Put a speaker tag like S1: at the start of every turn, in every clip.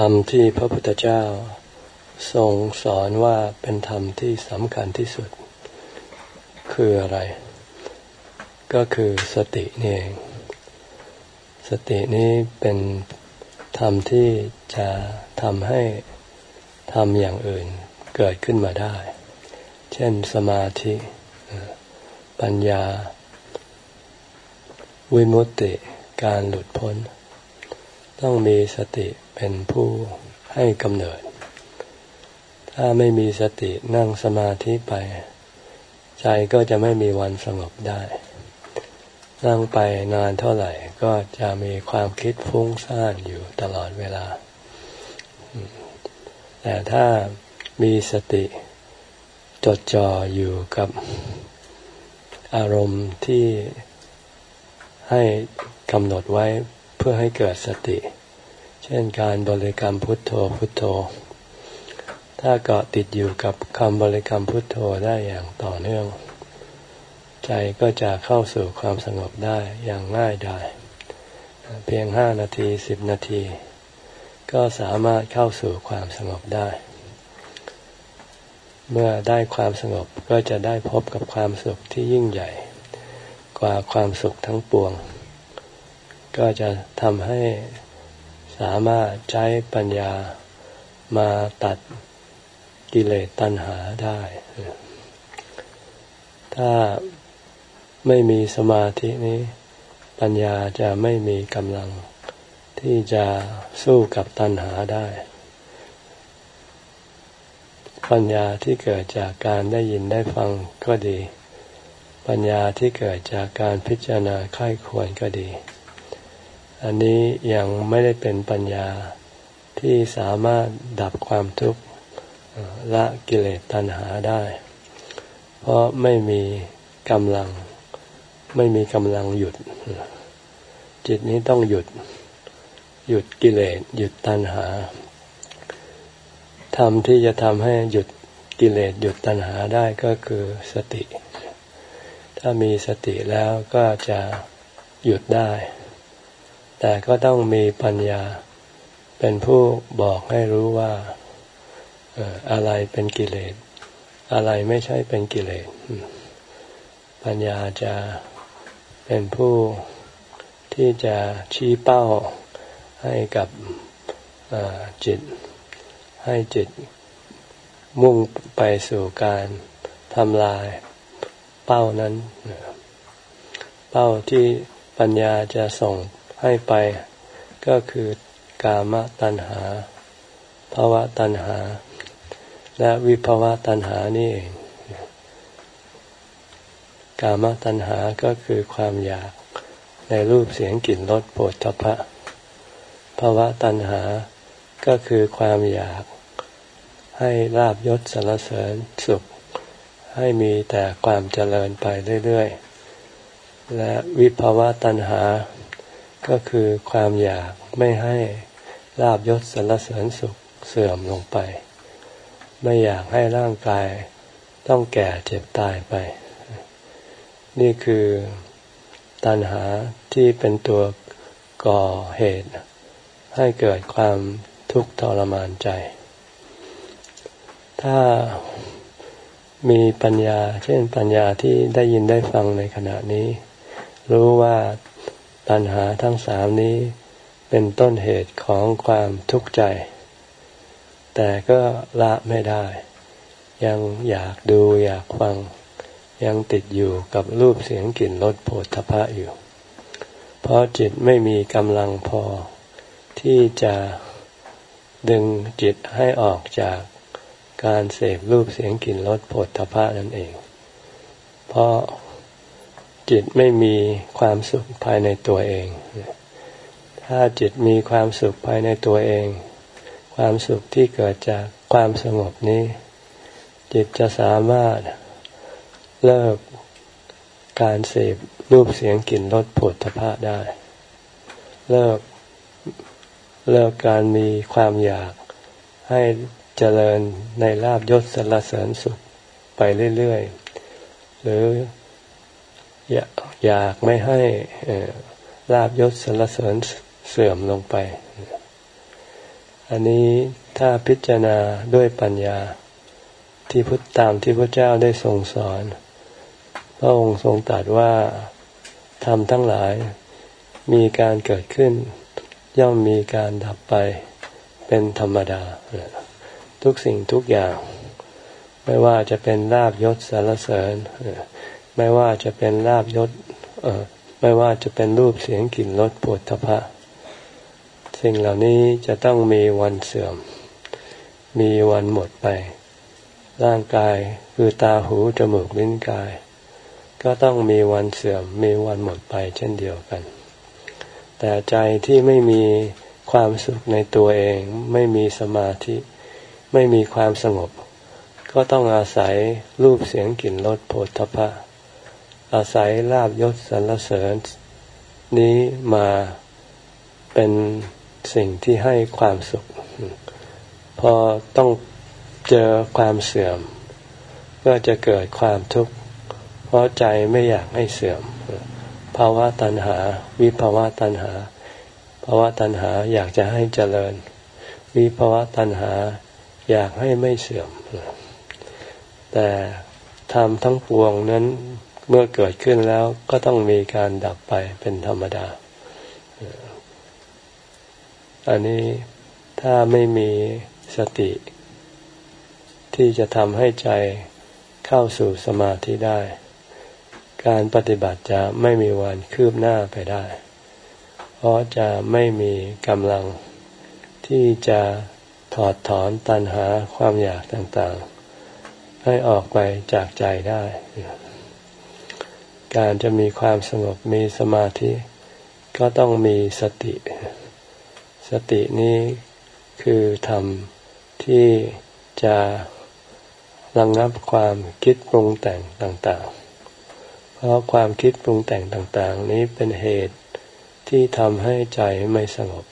S1: ธรรมที่พระพุทธเจ้าทรงสอนว่าเป็นธรรมที่สำคัญที่สุด คืออะไร ก็คือสตินี่เอง สตินี้เป็นธรรมที่จะทำให้ทำอย่างอื่นเกิดขึ้นมาได้ เช่นสมาธิ ปัญญา วิมุตติ การหลุดพ้น ต้องมีสติ เป็นผู้ให้กำเนิด ถ้าไม่มีสตินั่งสมาธิไป ใจก็จะไม่มีวันสงบได้ นั่งไปนานเท่าไหร่ก็จะมีความคิดฟุ้งซ่านอยู่ตลอดเวลา แต่ถ้ามีสติจดจ่ออยู่กับอารมณ์ที่ให้กำหนดไว้เพื่อให้เกิดสติ เช่นการบริกรรมพุทโธพุทโธ ถ้าเกาะติดอยู่กับคำบริกรรมพุทโธได้อย่างต่อเนื่อง ใจก็จะเข้าสู่ความสงบได้อย่างง่ายดายเพียงห้านาทีสิบนาที ก็สามารถเข้าสู่ความสงบได้ เมื่อได้ความสงบก็จะได้พบกับความสุขที่ยิ่งใหญ่ กว่าความสุขทั้งปวง ก็จะทำให้ สามารถใช้ปัญญามาตัดกิเลสตัณหาได้ ถ้าไม่มีสมาธินี้ ปัญญาจะไม่มีกำลัง ที่จะสู้กับตัณหาได้ ปัญญาที่เกิดจากการได้ยินได้ฟังก็ดี ปัญญาที่เกิดจากการพิจารณาค่ายควรก็ดี อันนี้ยังไม่ได้เป็นปัญญาที่สามารถดับความทุกข์ละกิเลสตัณหาได้ เพราะไม่มีกำลัง ไม่มีกำลังหยุด จิตนี้ต้องหยุด หยุดกิเลสหยุดตัณหาทำที่จะทำให้หยุดกิเลสหยุดตัณหาได้ก็คือสติ ถ้ามีสติแล้วก็จะหยุดได้ แต่ก็ต้องมีปัญญา เป็นผู้บอกให้รู้ว่าอะไรเป็นกิเลส อะไรไม่ใช่เป็นกิเลส ปัญญาจะเป็นผู้ที่จะชี้เป้าให้กับจิต ให้จิตมุ่งไปสู่การทำลายเป้านั้น เป้าที่ปัญญาจะส่ง ให้ไปก็คือกามตัณหาภาวะตัณหา และวิภาวะตัณหานี่เอง กามตัณหาก็คือความอยากในรูปเสียงกลิ่นรสโผฏฐพะภาวะตัณหาก็คือความอยากให้ลาบยศสารเสริญสุข ให้มีแต่ความเจริญไปเรื่อย ๆ และวิภาวะตัณหา ก็คือความอยากไม่ให้ลาบยศสรรเสริญสุขเสื่อมลงไป ไม่อยากให้ร่างกายต้องแก่เจ็บตายไป นี่คือตัณหาที่เป็นตัวก่อเหตุ ให้เกิดความทุกข์ทรมานใจ ถ้ามีปัญญา เช่นปัญญาที่ได้ยินได้ฟังในขณะนี้ รู้ว่า ตัณหาทั้งสามนี้เป็นต้นเหตุของความทุกข์ใจ แต่ก็ละไม่ได้ ยังอยากดูอยากฟัง ยังติดอยู่กับรูปเสียงกลิ่นรสโผฏฐพะอยู่ เพราะจิตไม่มีกำลังพอ ที่จะดึงจิตให้ออกจากการเสพรูปเสียงกลิ่นรสโผฏฐพะนั่นเอง เพราะ จิตไม่มีความสุขภายในตัวเอง ถ้าจิตมีความสุขภายในตัวเอง ความสุขที่เกิดจากความสงบนี้ จิตจะสามารถเลิกการเสพรูปเสียงกลิ่นรสผลทพะได้ เลิกเลิกการมีความอยากให้เจริญในลาบยศสรรเสริญสุขไปเรื่อย ๆ หรือ อยากไม่ให้ลาบยศสรรเสริญเสื่อมลงไป อันนี้ถ้าพิจารณาด้วยปัญญาที่พุทธตามที่พระเจ้าได้ทรงสอน พระองค์ทรงตรัสว่าธรรมทั้งหลายมีการเกิดขึ้น ย่อมมีการดับไปเป็นธรรมดา ทุกสิ่งทุกอย่าง ไม่ว่าจะเป็นลาบยศสารเสริญ ไม่ว่าจะเป็นลาบยศไม่ว่าจะเป็นรูปเสียงกลิ่นรสปวดทพะ สิ่งเหล่านี้จะต้องมีวันเสื่อม มีวันหมดไป ร่างกายคือตาหูจมูกลิ้นกาย ก็ต้องมีวันเสื่อม มีวันหมดไปเช่นเดียวกัน แต่ใจที่ไม่มีความสุขในตัวเอง ไม่มีสมาธิ ไม่มีความสงบ ก็ต้องอาศัยรูปเสียงกลิ่นรสโผฏฐพะ อาศัยลาบยศสรรเสริญ นี้มาเป็นสิ่งที่ให้ความสุข พอต้องเจอความเสื่อม ก็จะเกิดความทุกข์ เพราะใจไม่อยากให้เสื่อมภาวะตัณหา วิภาวะตัณหาภาวะตัณหาอยากจะให้เจริญ วิภาวะตัณหาอยากให้ไม่เสื่อม แต่ธรรมทั้งปวงนั้น เมื่อเกิดขึ้นแล้วก็ต้องมีการดับไปเป็นธรรมดา อันนี้ถ้าไม่มีสติ ที่จะทำให้ใจเข้าสู่สมาธิได้ การปฏิบัติจะไม่มีวันคืบหน้าไปได้ เพราะจะไม่มีกำลังที่จะถอดถอนตัณหาความอยากต่างๆ ให้ออกไปจากใจได้ การจะมีความสงบมีสมาธิ ก็ต้องมีสติ สตินี้คือธรรมที่จะระงงับความคิดปรุงแต่งต่างๆ เพราะความคิดปรุงแต่งต่างๆ นี้เป็นเหตุที่ทำให้ใจไม่สงบ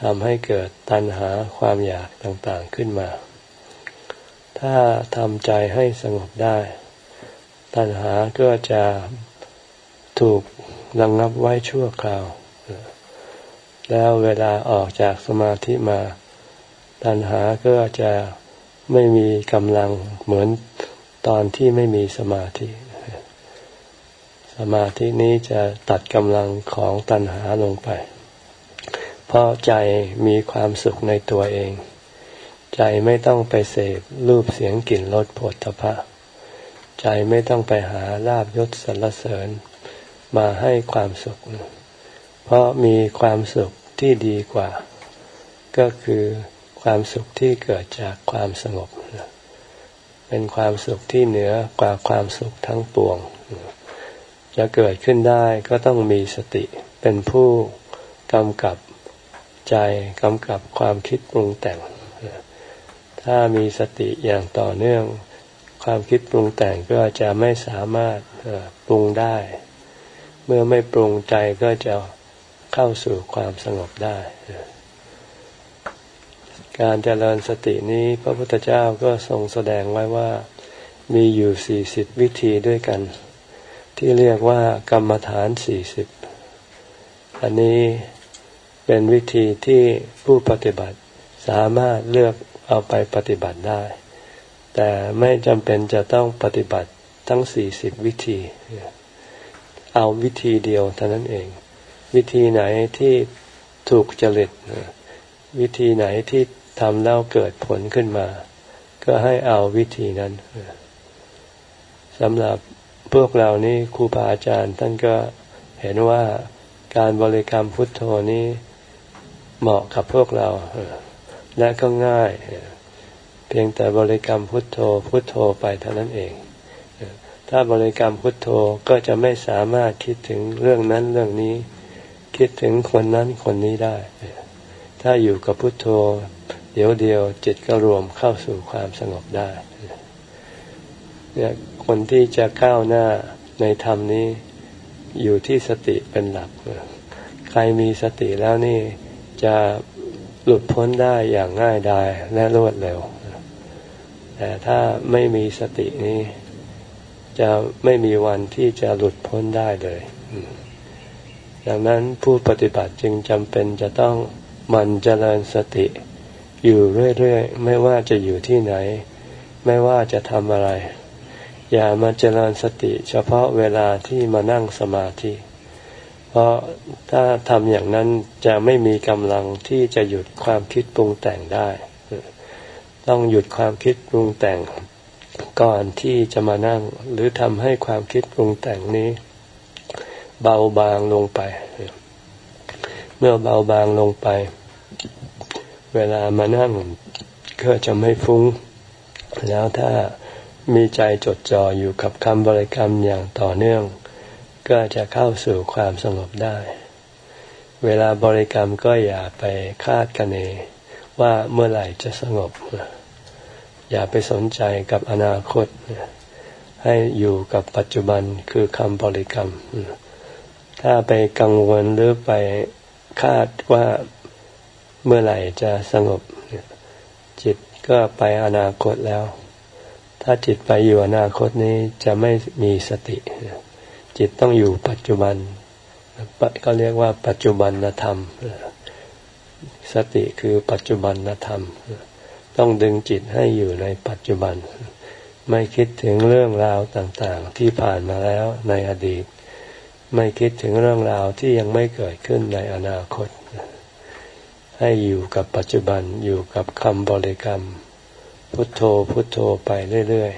S1: ทำให้เกิดตัณหาความอยากต่างๆขึ้นมา ถ้าทำใจให้สงบได้ ตัณหาก็จะถูกระงงับไว้ชั่วคราว แล้วเวลาออกจากสมาธิมา ตัณหาก็จะไม่มีกำลังเหมือนตอนที่ไม่มีสมาธิ สมาธินี้จะตัดกำลังของตัณหาลงไป เพราะใจมีความสุขในตัวเอง ใจไม่ต้องไปเสพรูปเสียงกลิ่นรสผลทพะ ใจไม่ต้องไปหาลาบยศสรรเสริญ มาให้ความสุข เพราะมีความสุขที่ดีกว่า ก็คือความสุขที่เกิดจากความสงบ เป็นความสุขที่เหนือกว่าความสุขทั้งปวง จะเกิดขึ้นได้ก็ต้องมีสติเป็นผู้กำกับใจกำกับความคิดปรุงแต่ง ถ้ามีสติอย่างต่อเนื่อง ความคิดปรุงแต่งก็จะไม่สามารถปรุงได้ เมื่อไม่ปรุงใจก็จะเข้าสู่ความสงบได้ การเจริญสตินี้พระพุทธเจ้าก็ทรงแสดงไว้ว่ามีอยู่สี่สิบวิธีด้วยกัน ที่เรียกว่ากรรมฐานสี่สิบอันนี้เป็นวิธีที่ผู้ปฏิบัติสามารถเลือกเอาไปปฏิบัติได้ แต่ไม่จำเป็นจะต้องปฏิบัติทั้งสี่สิบวิธี เอาวิธีเดียวเท่านั้นเอง วิธีไหนที่ถูกจริตวิธีไหนที่ทำแล้วเกิดผลขึ้นมา ก็ให้เอาวิธีนั้นสำหรับพวกเรานี่ครูบาอาจารย์ท่านก็เห็นว่าการบริกรรมพุทโธนี้เหมาะกับพวกเราและก็ง่าย พียงแต่บริกรรมพุทโธพุทโธไปเท่านั้นเอง ถ้าบริกรรมพุทโธก็จะไม่สามารถคิดถึงเรื่องนั้นเรื่องนี้ คิดถึงคนนั้นคนนี้ได้ ถ้าอยู่กับพุทโธ เดี๋ยวเดียวจิตก็รวมเข้าสู่ความสงบได้เนี่ยคนที่จะก้าวหน้าในธรรมนี้อยู่ที่สติเป็นหลัก ใครมีสติแล้วนี่จะหลุดพ้นได้อย่างง่ายดายและรวดเร็ว แต่ถ้าไม่มีสตินี้ จะไม่มีวันที่จะหลุดพ้นได้เลยดังนั้นผู้ปฏิบัติจึงจำเป็นจะต้องมันเจริญสติ อยู่เรื่อยๆ ไม่ว่าจะอยู่ที่ไหน ไม่ว่าจะทำอะไร อย่ามาเจริญสติ เฉพาะเวลาที่มานั่งสมาธิ เพราะถ้าทำอย่างนั้นจะไม่มีกำลังที่จะหยุดความคิดปรุงแต่งได้ ต้องหยุดความคิดปรุงแต่ง ก่อนที่จะมานั่ง หรือทำให้ความคิดปรุงแต่งนี้ เบาบางลงไป เมื่อเบาบางลงไป เวลามานั่งก็จะไม่ฟุง้ง แล้วถ้ามีใจจดจ่ออยู่กับคำบริกรรมอย่างต่อเนื่อง ก็จะเข้าสู่ความสงบได้ เวลาบริกรรมก็อย่าไปคาดคะเน ว่าเมื่อไหร่จะสงบ อย่าไปสนใจกับอนาคต ให้อยู่กับปัจจุบันคือคำบริกรรม ถ้าไปกังวลหรือไปคาดว่าเมื่อไหร่จะสงบ จิตก็ไปอนาคตแล้ว ถ้าจิตไปอยู่อนาคตนี้จะไม่มีสติ จิตต้องอยู่ปัจจุบันก็เรียกว่าปัจจุบันธรรม สติคือปัจจุบันธรรม ต้องดึงจิตให้อยู่ในปัจจุบัน ไม่คิดถึงเรื่องราวต่างๆ ที่ผ่านมาแล้วในอดีต ไม่คิดถึงเรื่องราวที่ยังไม่เกิดขึ้นในอนาคต ให้อยู่กับปัจจุบันอยู่กับคำบริกรรม พุทโธพุทโธไปเรื่อย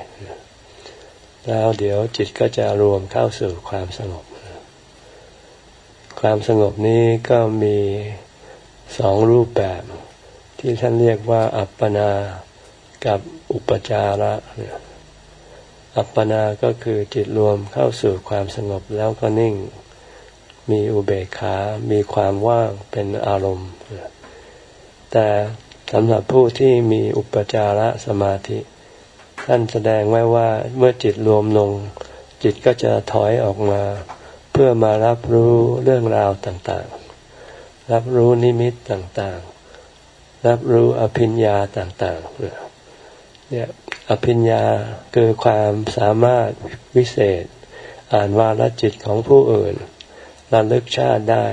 S1: ๆ แล้วเดี๋ยวจิตก็จะรวมเข้าสู่ความสงบ ความสงบนี้ก็มี สองรูปแบบ ที่ท่านเรียกว่า อัปปนา กับอุปจาระ อัปปนาก็คือจิตรวมเข้าสู่ความสงบแล้วก็นิ่ง มีอุเบกขา มีความว่างเป็นอารมณ์ แต่สำหรับผู้ที่มีอุปจาระสมาธิ ท่านแสดงไว้ว่าเมื่อจิตรวมลง จิตก็จะถอยออกมา เพื่อมารับรู้เรื่องราวต่างๆ รับรู้นิมิตต่างๆ รับรู้อภิญญาต่างๆเนี่ยอภิญญาคือความสามารถวิเศษ อ่านวาลจิตของผู้อื่นระลึกชาติได้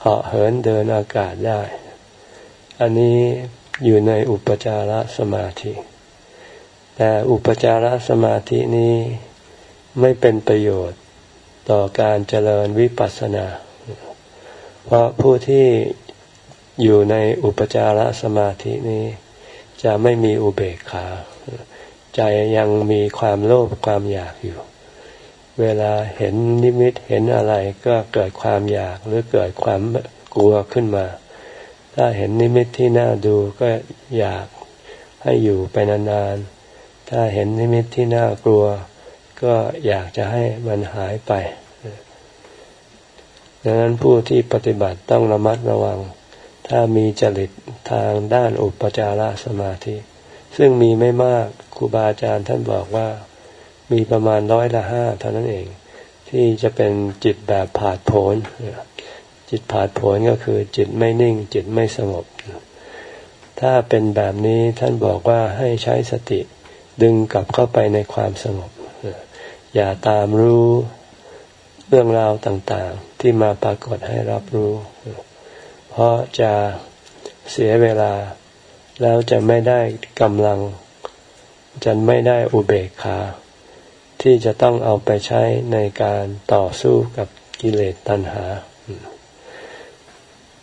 S1: เหาะเหินเดินอากาศได้ อันนี้อยู่ในอุปจารสมาธิ แต่อุปจารสมาธินี้ไม่เป็นประโยชน์ต่อการเจริญวิปัสสนา เพราะผู้ที่อยู่ในอุปจารสมาธินี้ จะไม่มีอุเบกขา ใจยังมีความโลภความอยากอยู่ เวลาเห็นนิมิตเห็นอะไรก็เกิดความอยากหรือเกิดความกลัวขึ้นมา ถ้าเห็นนิมิตที่น่าดูก็อยากให้อยู่ไปนานๆถ้าเห็นนิมิตที่น่ากลัว ก็อยากจะให้มันหายไป ดังนั้นผู้ที่ปฏิบัติต้องระมัดระวัง ถ้ามีจริตทางด้านอุปจารสมาธิ ซึ่งมีไม่มากครูบาอาจารย์ท่านบอกว่า มีประมาณร้อยละห้าเท่านั้นเอง ที่จะเป็นจิตแบบผาดโผนจิตผาดโผนก็คือจิตไม่นิ่ง จิตไม่สงบ ถ้าเป็นแบบนี้ท่านบอกว่าให้ใช้สติดึงกลับเข้าไปในความสงบ อย่าตามรู้เรื่องราวต่าง ที่มาปรากฏให้รับรู้ เพราะจะเสียเวลา แล้วจะไม่ได้กำลัง จะไม่ได้อุเบกขา ที่จะต้องเอาไปใช้ในการต่อสู้กับกิเลสตัณหา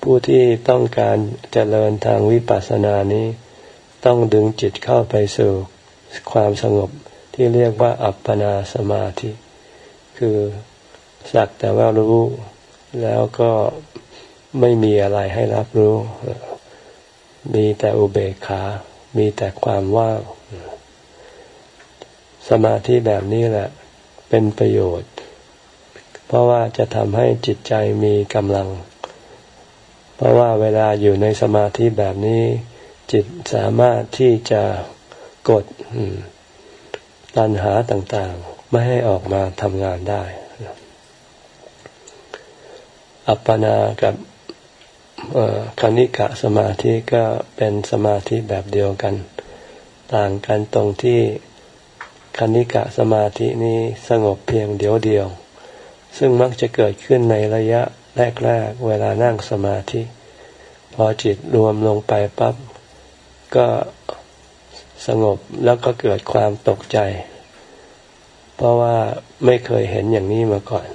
S1: ผู้ที่ต้องการเจริญทางวิปัสสนานี้ ต้องดึงจิตเข้าไปสู่ความสงบที่เรียกว่าอัปปนาสมาธิ คือ สักแต่ว่ารู้ แล้วก็ไม่มีอะไรให้รับรู้ มีแต่อุเบกขา มีแต่ความว่าง สมาธิแบบนี้แหละเป็นประโยชน์ เพราะว่าจะทำให้จิตใจมีกำลัง เพราะว่าเวลาอยู่ในสมาธิแบบนี้ จิตสามารถที่จะกดตัณหาต่างๆ ไม่ให้ออกมาทำงานได้ อัปปนากับคณิกะสมาธิก็เป็นสมาธิแบบเดียวกัน ต่างกันตรงที่คณิกะสมาธินี้สงบเพียงเดียวเดียว ซึ่งมักจะเกิดขึ้นในระยะแรกๆเวลานั่งสมาธิ พอจิตรวมลงไปปับ๊บก็สงบแล้วก็เกิดความตกใจ เพราะว่าไม่เคยเห็นอย่างนี้มาก่อน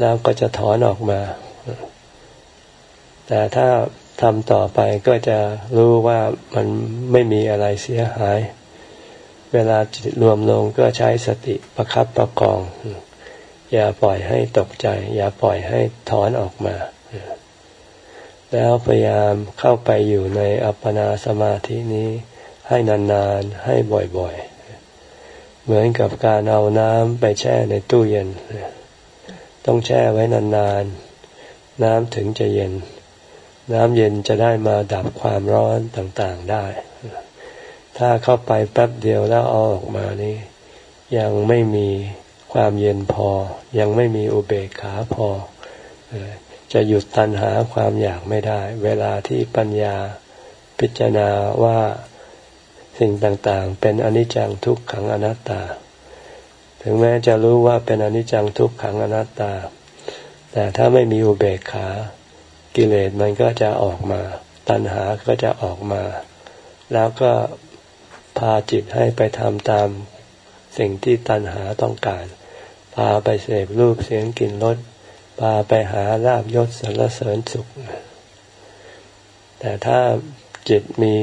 S1: แล้วก็จะถอนออกมา แต่ถ้าทำต่อไปก็จะรู้ว่ามันไม่มีอะไรเสียหาย เวลาจิตรวมลงก็ใช้สติประครับประกอง อย่าปล่อยให้ตกใจ อย่าปล่อยให้ถอนออกมา แล้วพยายามเข้าไปอยู่ในอัปปนาสมาธินี้ ให้นานๆ ให้บ่อยๆ เหมือนกับการเอาน้ำไปแช่ในตู้เย็น ต้องแช่ไว้นานๆ น้ำถึงจะเย็น น้ำเย็นจะได้มาดับความร้อนต่างๆได้ ถ้าเข้าไปแป๊บเดียวแล้วเอาออกมานี่ยังไม่มีความเย็นพอ ยังไม่มีอุเบกขาพอ จะหยุดตัณหาความอยากไม่ได้ เวลาที่ปัญญาพิจารณาว่าสิ่งต่างๆ เป็นอนิจจังทุกขังอนัตตา ถึงแม้จะรู้ว่าเป็นอนิจจังทุกขังอนัตตา แต่ถ้าไม่มีอุเบกขา กิเลสมันก็จะออกมา ตัณหาก็จะออกมา แล้วก็พาจิตให้ไปทำตามสิ่งที่ตัณหาต้องการ พาไปเสพรูปเสียงกลิ่นรสพาไปหาลาบยศสรรเสริญสุข แต่ถ้าจิตมี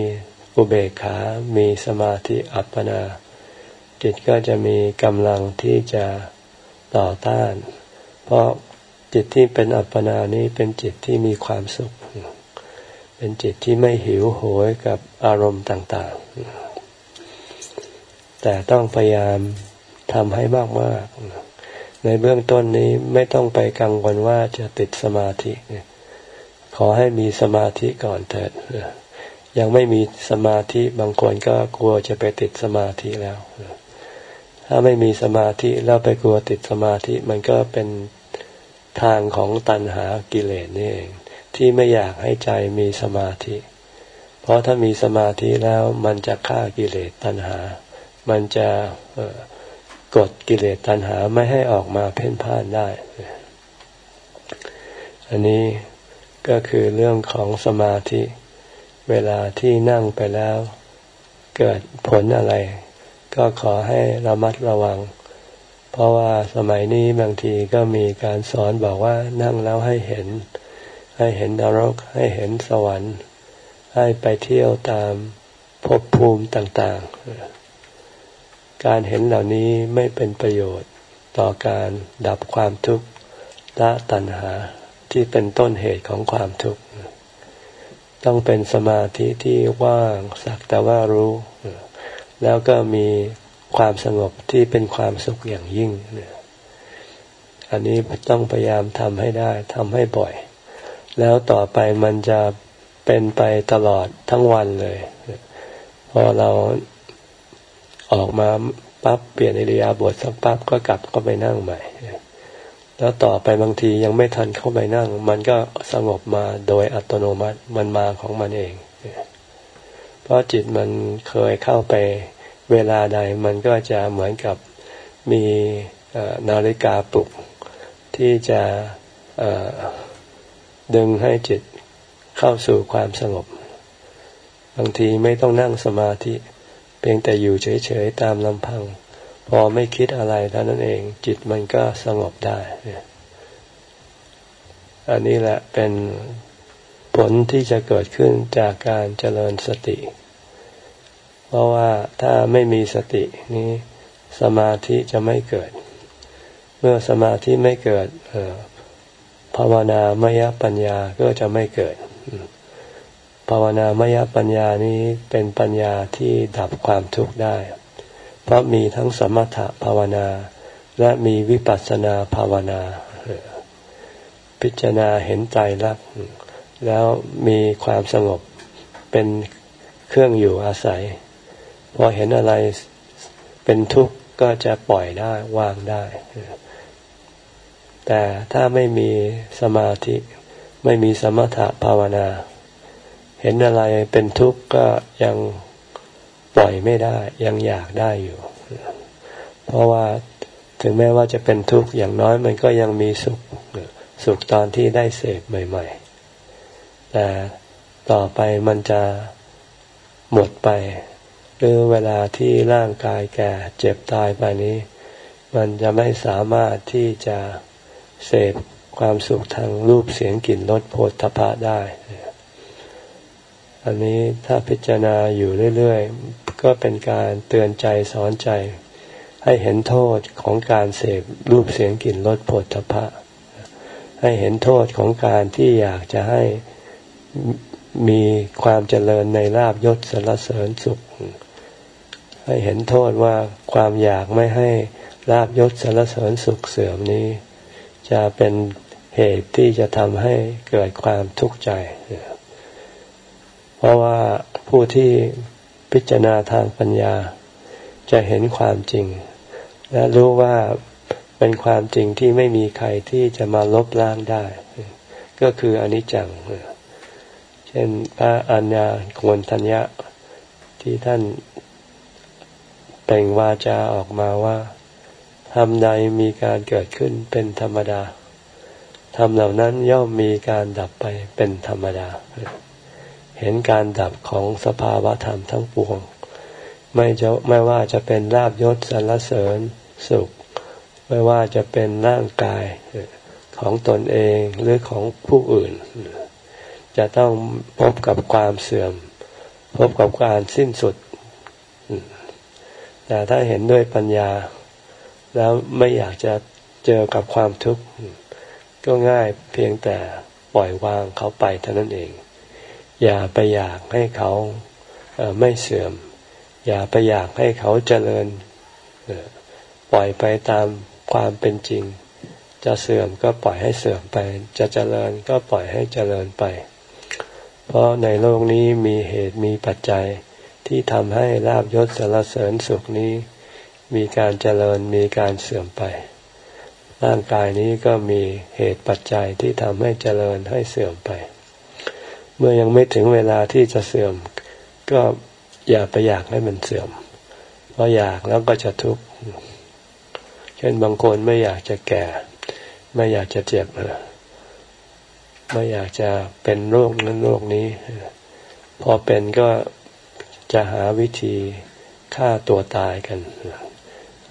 S1: อุเบกขา มีสมาธิอัปปนา จิตก็จะมีกำลังที่จะต่อต้าน เพราะจิตที่เป็นอัปปนานี้เป็นจิตที่มีความสุข เป็นจิตที่ไม่หิวโหยกับอารมณ์ต่างๆ แต่ต้องพยายามทำให้มากๆ ในเบื้องต้นนี้ไม่ต้องไปกังวลว่าจะติดสมาธิขอให้มีสมาธิก่อนเถิดยังไม่มีสมาธิบางคนก็กลัวจะไปติดสมาธิแล้ว ถ้าไม่มีสมาธิแล้วไปกลัวติดสมาธิมันก็เป็นทางของตัณหากิเลสนี่เองที่ไม่อยากให้ใจมีสมาธิ เพราะถ้ามีสมาธิแล้วมันจะฆ่ากิเลสตัณหา มันจะกดกิเลสตัณหาไม่ให้ออกมาเพ่นพ่านได้ อันนี้ก็คือเรื่องของสมาธิ เวลาที่นั่งไปแล้ว เกิดผลอะไร ก็ขอให้ระมัดระวัง เพราะว่าสมัยนี้บางทีก็มีการสอนบอกว่านั่งแล้วให้เห็น ให้เห็นนรก ให้เห็นสวรรค์ ให้ไปเที่ยวตามภพภูมิต่าง ๆ การเห็นเหล่านี้ไม่เป็นประโยชน์ต่อการดับความทุกข์ละตัณหาที่เป็นต้นเหตุของความทุกข์ต้องเป็นสมาธิที่ว่างสักแต่ว่ารู้ แล้วก็มีความสงบที่เป็นความสุขอย่างยิ่งอันนี้ต้องพยายามทำให้ได้ทำให้บ่อย แล้วต่อไปมันจะเป็นไปตลอดทั้งวันเลย พอเราออกมาปั๊บเปลี่ยนอิริยาบถสักปั๊บก็กลับเข้าไปนั่งใหม่ แล้วต่อไปบางทียังไม่ทันเข้าไปนั่ง มันก็สงบมาโดยอัตโนมัติมันมาของมันเอง เพราะจิตมันเคยเข้าไป เวลาใดมันก็จะเหมือนกับมีนาฬิกาปลุก ที่จะดึงให้จิตเข้าสู่ความสงบ บางทีไม่ต้องนั่งสมาธิ เพียงแต่อยู่เฉยๆตามลำพัง พอไม่คิดอะไรเท่านั้นเอง จิตมันก็สงบได้อันนี้แหละเป็นผลที่จะเกิดขึ้นจากการเจริญสติ เพราะว่าถ้าไม่มีสตินี้สมาธิจะไม่เกิด เมื่อสมาธิไม่เกิดภาวนามยปัญญาก็จะไม่เกิด ภาวนามยปัญญานี้เป็นปัญญาที่ดับความทุกข์ได้ เพราะมีทั้งสมถภาวนา และมีวิปัสสนาภาวนา พิจารณาเห็นใจรักแล้วมีความสงบเป็นเครื่องอยู่อาศัย พอเห็นอะไรเป็นทุกข์ก็จะปล่อยได้วางได้ แต่ถ้าไม่มีสมาธิ ไม่มีสมถะภาวนา เห็นอะไรเป็นทุกข์ก็ยังปล่อยไม่ได้ ยังอยากได้อยู่ เพราะว่าถึงแม้ว่าจะเป็นทุกข์อย่างน้อยมันก็ยังมีสุขสุขตอนที่ได้เสพใหม่ ๆ แต่ต่อไปมันจะหมดไป หรือเวลาที่ร่างกายแก่เจ็บตายไปนี้ มันจะไม่สามารถที่จะเสพความสุขทางรูปเสียงกลิ่นรสโผฏฐพะได้ อันนี้ถ้าพิจารณาอยู่เรื่อยๆ ก็เป็นการเตือนใจสอนใจ ให้เห็นโทษของการเสพรูปเสียงกลิ่นรสโผฏฐพะ ให้เห็นโทษของการที่อยากจะให้มีความเจริญในลาบยศสรรเสริญสุข ให้เห็นโทษว่าความอยากไม่ให้ลาบยศสรรเสริญสุขเสื่อมนี้ จะเป็นเหตุที่จะทำให้เกิดความทุกข์ใจ เพราะว่าผู้ที่พิจารณาทางปัญญา จะเห็นความจริง และรู้ว่าเป็นความจริงที่ไม่มีใครที่จะมาลบล้างได้ ก็คืออนิจจัง เช่นพระอัญญาโกนทัญญะที่ท่าน เปล่งวาจาออกมาว่าทำใดมีการเกิดขึ้นเป็นธรรมดาธรรมเหล่านั้นย่อมมีการดับไปเป็นธรรมดา เห็นการดับของสภาวะธรรมทั้งปวง ไม่จะไม่ว่าจะเป็นลาบยศสรรเสริญสุข ไม่ว่าจะเป็นร่างกายของตนเองหรือของผู้อื่น จะต้องพบกับความเสื่อม พบกับการสิ้นสุด แต่ถ้าเห็นด้วยปัญญา แล้วไม่อยากจะเจอกับความทุกข์ก็ง่ายเพียงแต่ปล่อยวางเขาไปเท่านั้นเอง อย่าไปอยากให้เขาไม่เสื่อม อย่าไปอยากให้เขาเจริญปล่อยไปตามความเป็นจริง จะเสื่อมก็ปล่อยให้เสื่อมไป จะเจริญก็ปล่อยให้เจริญไป เพราะในโลกนี้มีเหตุมีปัจจัย ที่ทำให้ลาบยศสารเสริญสุขนี้ มีการเจริญมีการเสื่อมไป ร่างกายนี้ก็มีเหตุปัจจัยที่ทำให้เจริญให้เสื่อมไป เมื่อยังไม่ถึงเวลาที่จะเสื่อม ก็อย่าไปอยากให้มันเสื่อม เพราะอยากแล้วก็จะทุกข์เช่นบางคนไม่อยากจะแก่ ไม่อยากจะเจ็บไม่อยากจะเป็นโรคนั้นโรคนี้ พอเป็นก็ จะหาวิธีฆ่าตัวตายกัน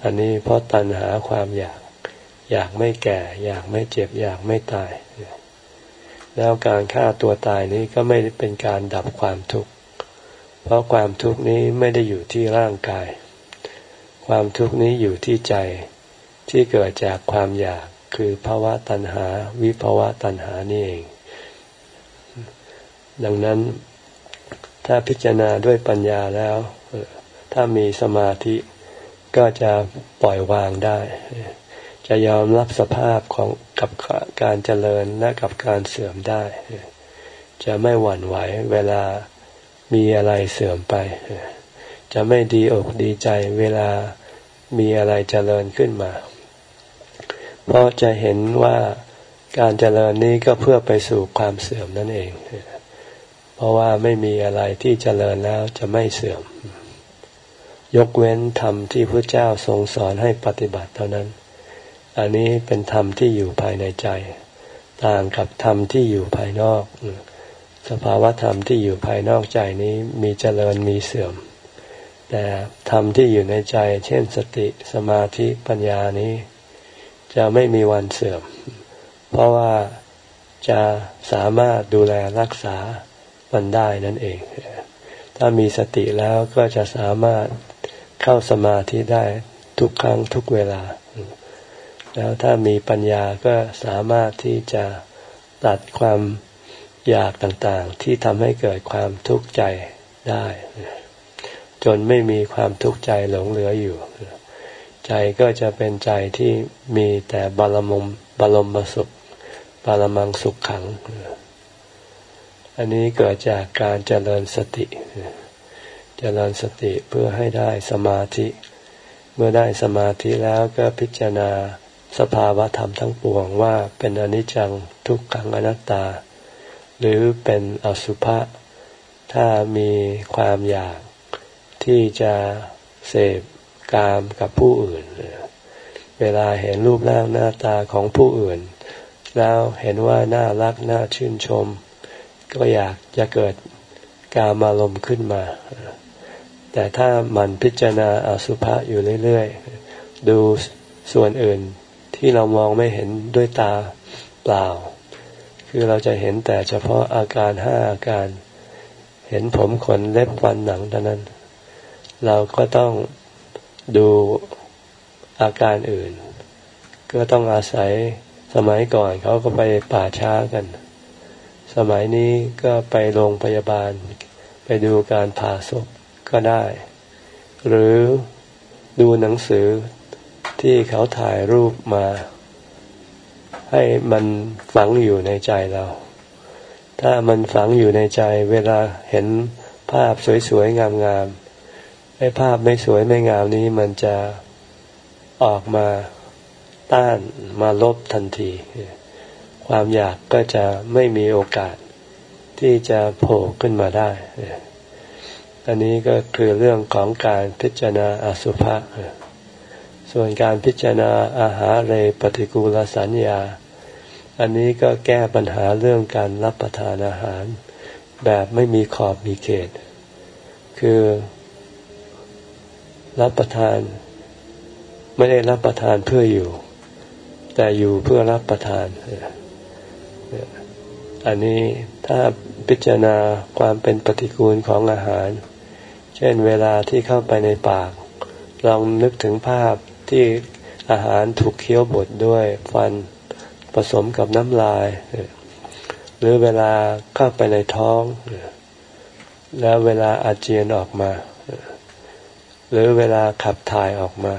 S1: อันนี้เพราะตัณหาความอยาก อยากไม่แก่ อยากไม่เจ็บ อยากไม่ตาย แล้วการฆ่าตัวตายนี้ก็ไม่เป็นการดับความทุกข์ เพราะความทุกข์นี้ไม่ได้อยู่ที่ร่างกาย ความทุกข์นี้อยู่ที่ใจที่เกิดจากความอยากคือภาวะตัณหา วิภาวะตัณหานี่เอง ดังนั้น ถ้าพิจารณาด้วยปัญญาแล้ว ถ้ามีสมาธิก็จะปล่อยวางได้ จะยอมรับสภาพของกับการเจริญและกับการเสื่อมได้ จะไม่หวั่นไหวเวลามีอะไรเสื่อมไป จะไม่ดีอกดีใจเวลามีอะไรเจริญขึ้นมา เพราะจะเห็นว่าการเจริญนี้ก็เพื่อไปสู่ความเสื่อมนั่นเองเราะว่าไม่มีอะไรที่เจริญแล้วจะไม่เสื่อม ยกเว้นธรรมที่พระเจ้าทรงสอนให้ปฏิบัติเท่านั้น อันนี้เป็นธรรมที่อยู่ภายในใจ ต่างกับธรรมที่อยู่ภายนอก สภาวะธรรมที่อยู่ภายนอกใจนี้มีเจริญมีเสื่อม แต่ธรรมที่อยู่ในใจ เช่นสติสมาธิปัญญานี้ จะไม่มีวันเสื่อม เพราะว่าจะสามารถดูแลรักษา มันได้นั่นเอง ถ้ามีสติแล้วก็จะสามารถเข้าสมาธิได้ทุกครั้งทุกเวลา แล้วถ้ามีปัญญาก็สามารถที่จะตัดความอยากต่างๆ ที่ทำให้เกิดความทุกข์ใจได้ จนไม่มีความทุกข์ใจหลงเหลืออยู่ ใจก็จะเป็นใจที่มีแต่บารมบารมสุขบารมังสุขขัง อันนี้เกิดจากการเจริญสติ เจริญสติเพื่อให้ได้สมาธิ เมื่อได้สมาธิแล้วก็พิจารณาสภาวะธรรมทั้งปวงว่าเป็นอนิจจังทุกขังอนัตตา หรือเป็นอสุภะถ้ามีความอยากที่จะเสพกามกับผู้อื่น เวลาเห็นรูปร่างหน้าตาของผู้อื่น แล้วเห็นว่าน่ารักน่าชื่นชม ก็อยากจะเกิดกามารมณ์ขึ้นมา แต่ถ้ามันพิจารณาอสุภะอยู่เรื่อยๆ ดูส่วนอื่นที่เรามองไม่เห็นด้วยตาเปล่า คือเราจะเห็นแต่เฉพาะอาการห้าอาการ เห็นผมขนเล็บฟันหนังเท่านั้น เราก็ต้องดูอาการอื่น ก็ต้องอาศัยสมัยก่อนเขาก็ไปป่าช้ากัน สมัยนี้ก็ไปโรงพยาบาล ไปดูการผ่าศพก็ได้ หรือดูหนังสือที่เขาถ่ายรูปมา ให้มันฝังอยู่ในใจเรา ถ้ามันฝังอยู่ในใจ เวลาเห็นภาพสวยๆ งามๆไอ้ภาพไม่สวยไม่งามนี้มันจะออกมาต้านมาลบทันที ความอยากก็จะไม่มีโอกาสที่จะโผล่ขึ้นมาได้ อันนี้ก็คือเรื่องของการพิจารณาอสุภะ ส่วนการพิจารณาอาหารเรปฏิกูลสัญญา อันนี้ก็แก้ปัญหาเรื่องการรับประทานอาหาร แบบไม่มีขอบมีเขต คือรับประทาน ไม่ได้รับประทานเพื่ออยู่ แต่อยู่เพื่อรับประทาน อันนี้ถ้าพิจารณาความเป็นปฏิกูลของอาหาร เช่นเวลาที่เข้าไปในปาก ลองนึกถึงภาพที่อาหารถูกเคี้ยวบดด้วยฟันผสมกับน้ำลาย หรือเวลาเข้าไปในท้อง แล้วเวลาอาเจียนออกมา หรือเวลาขับถ่ายออกมา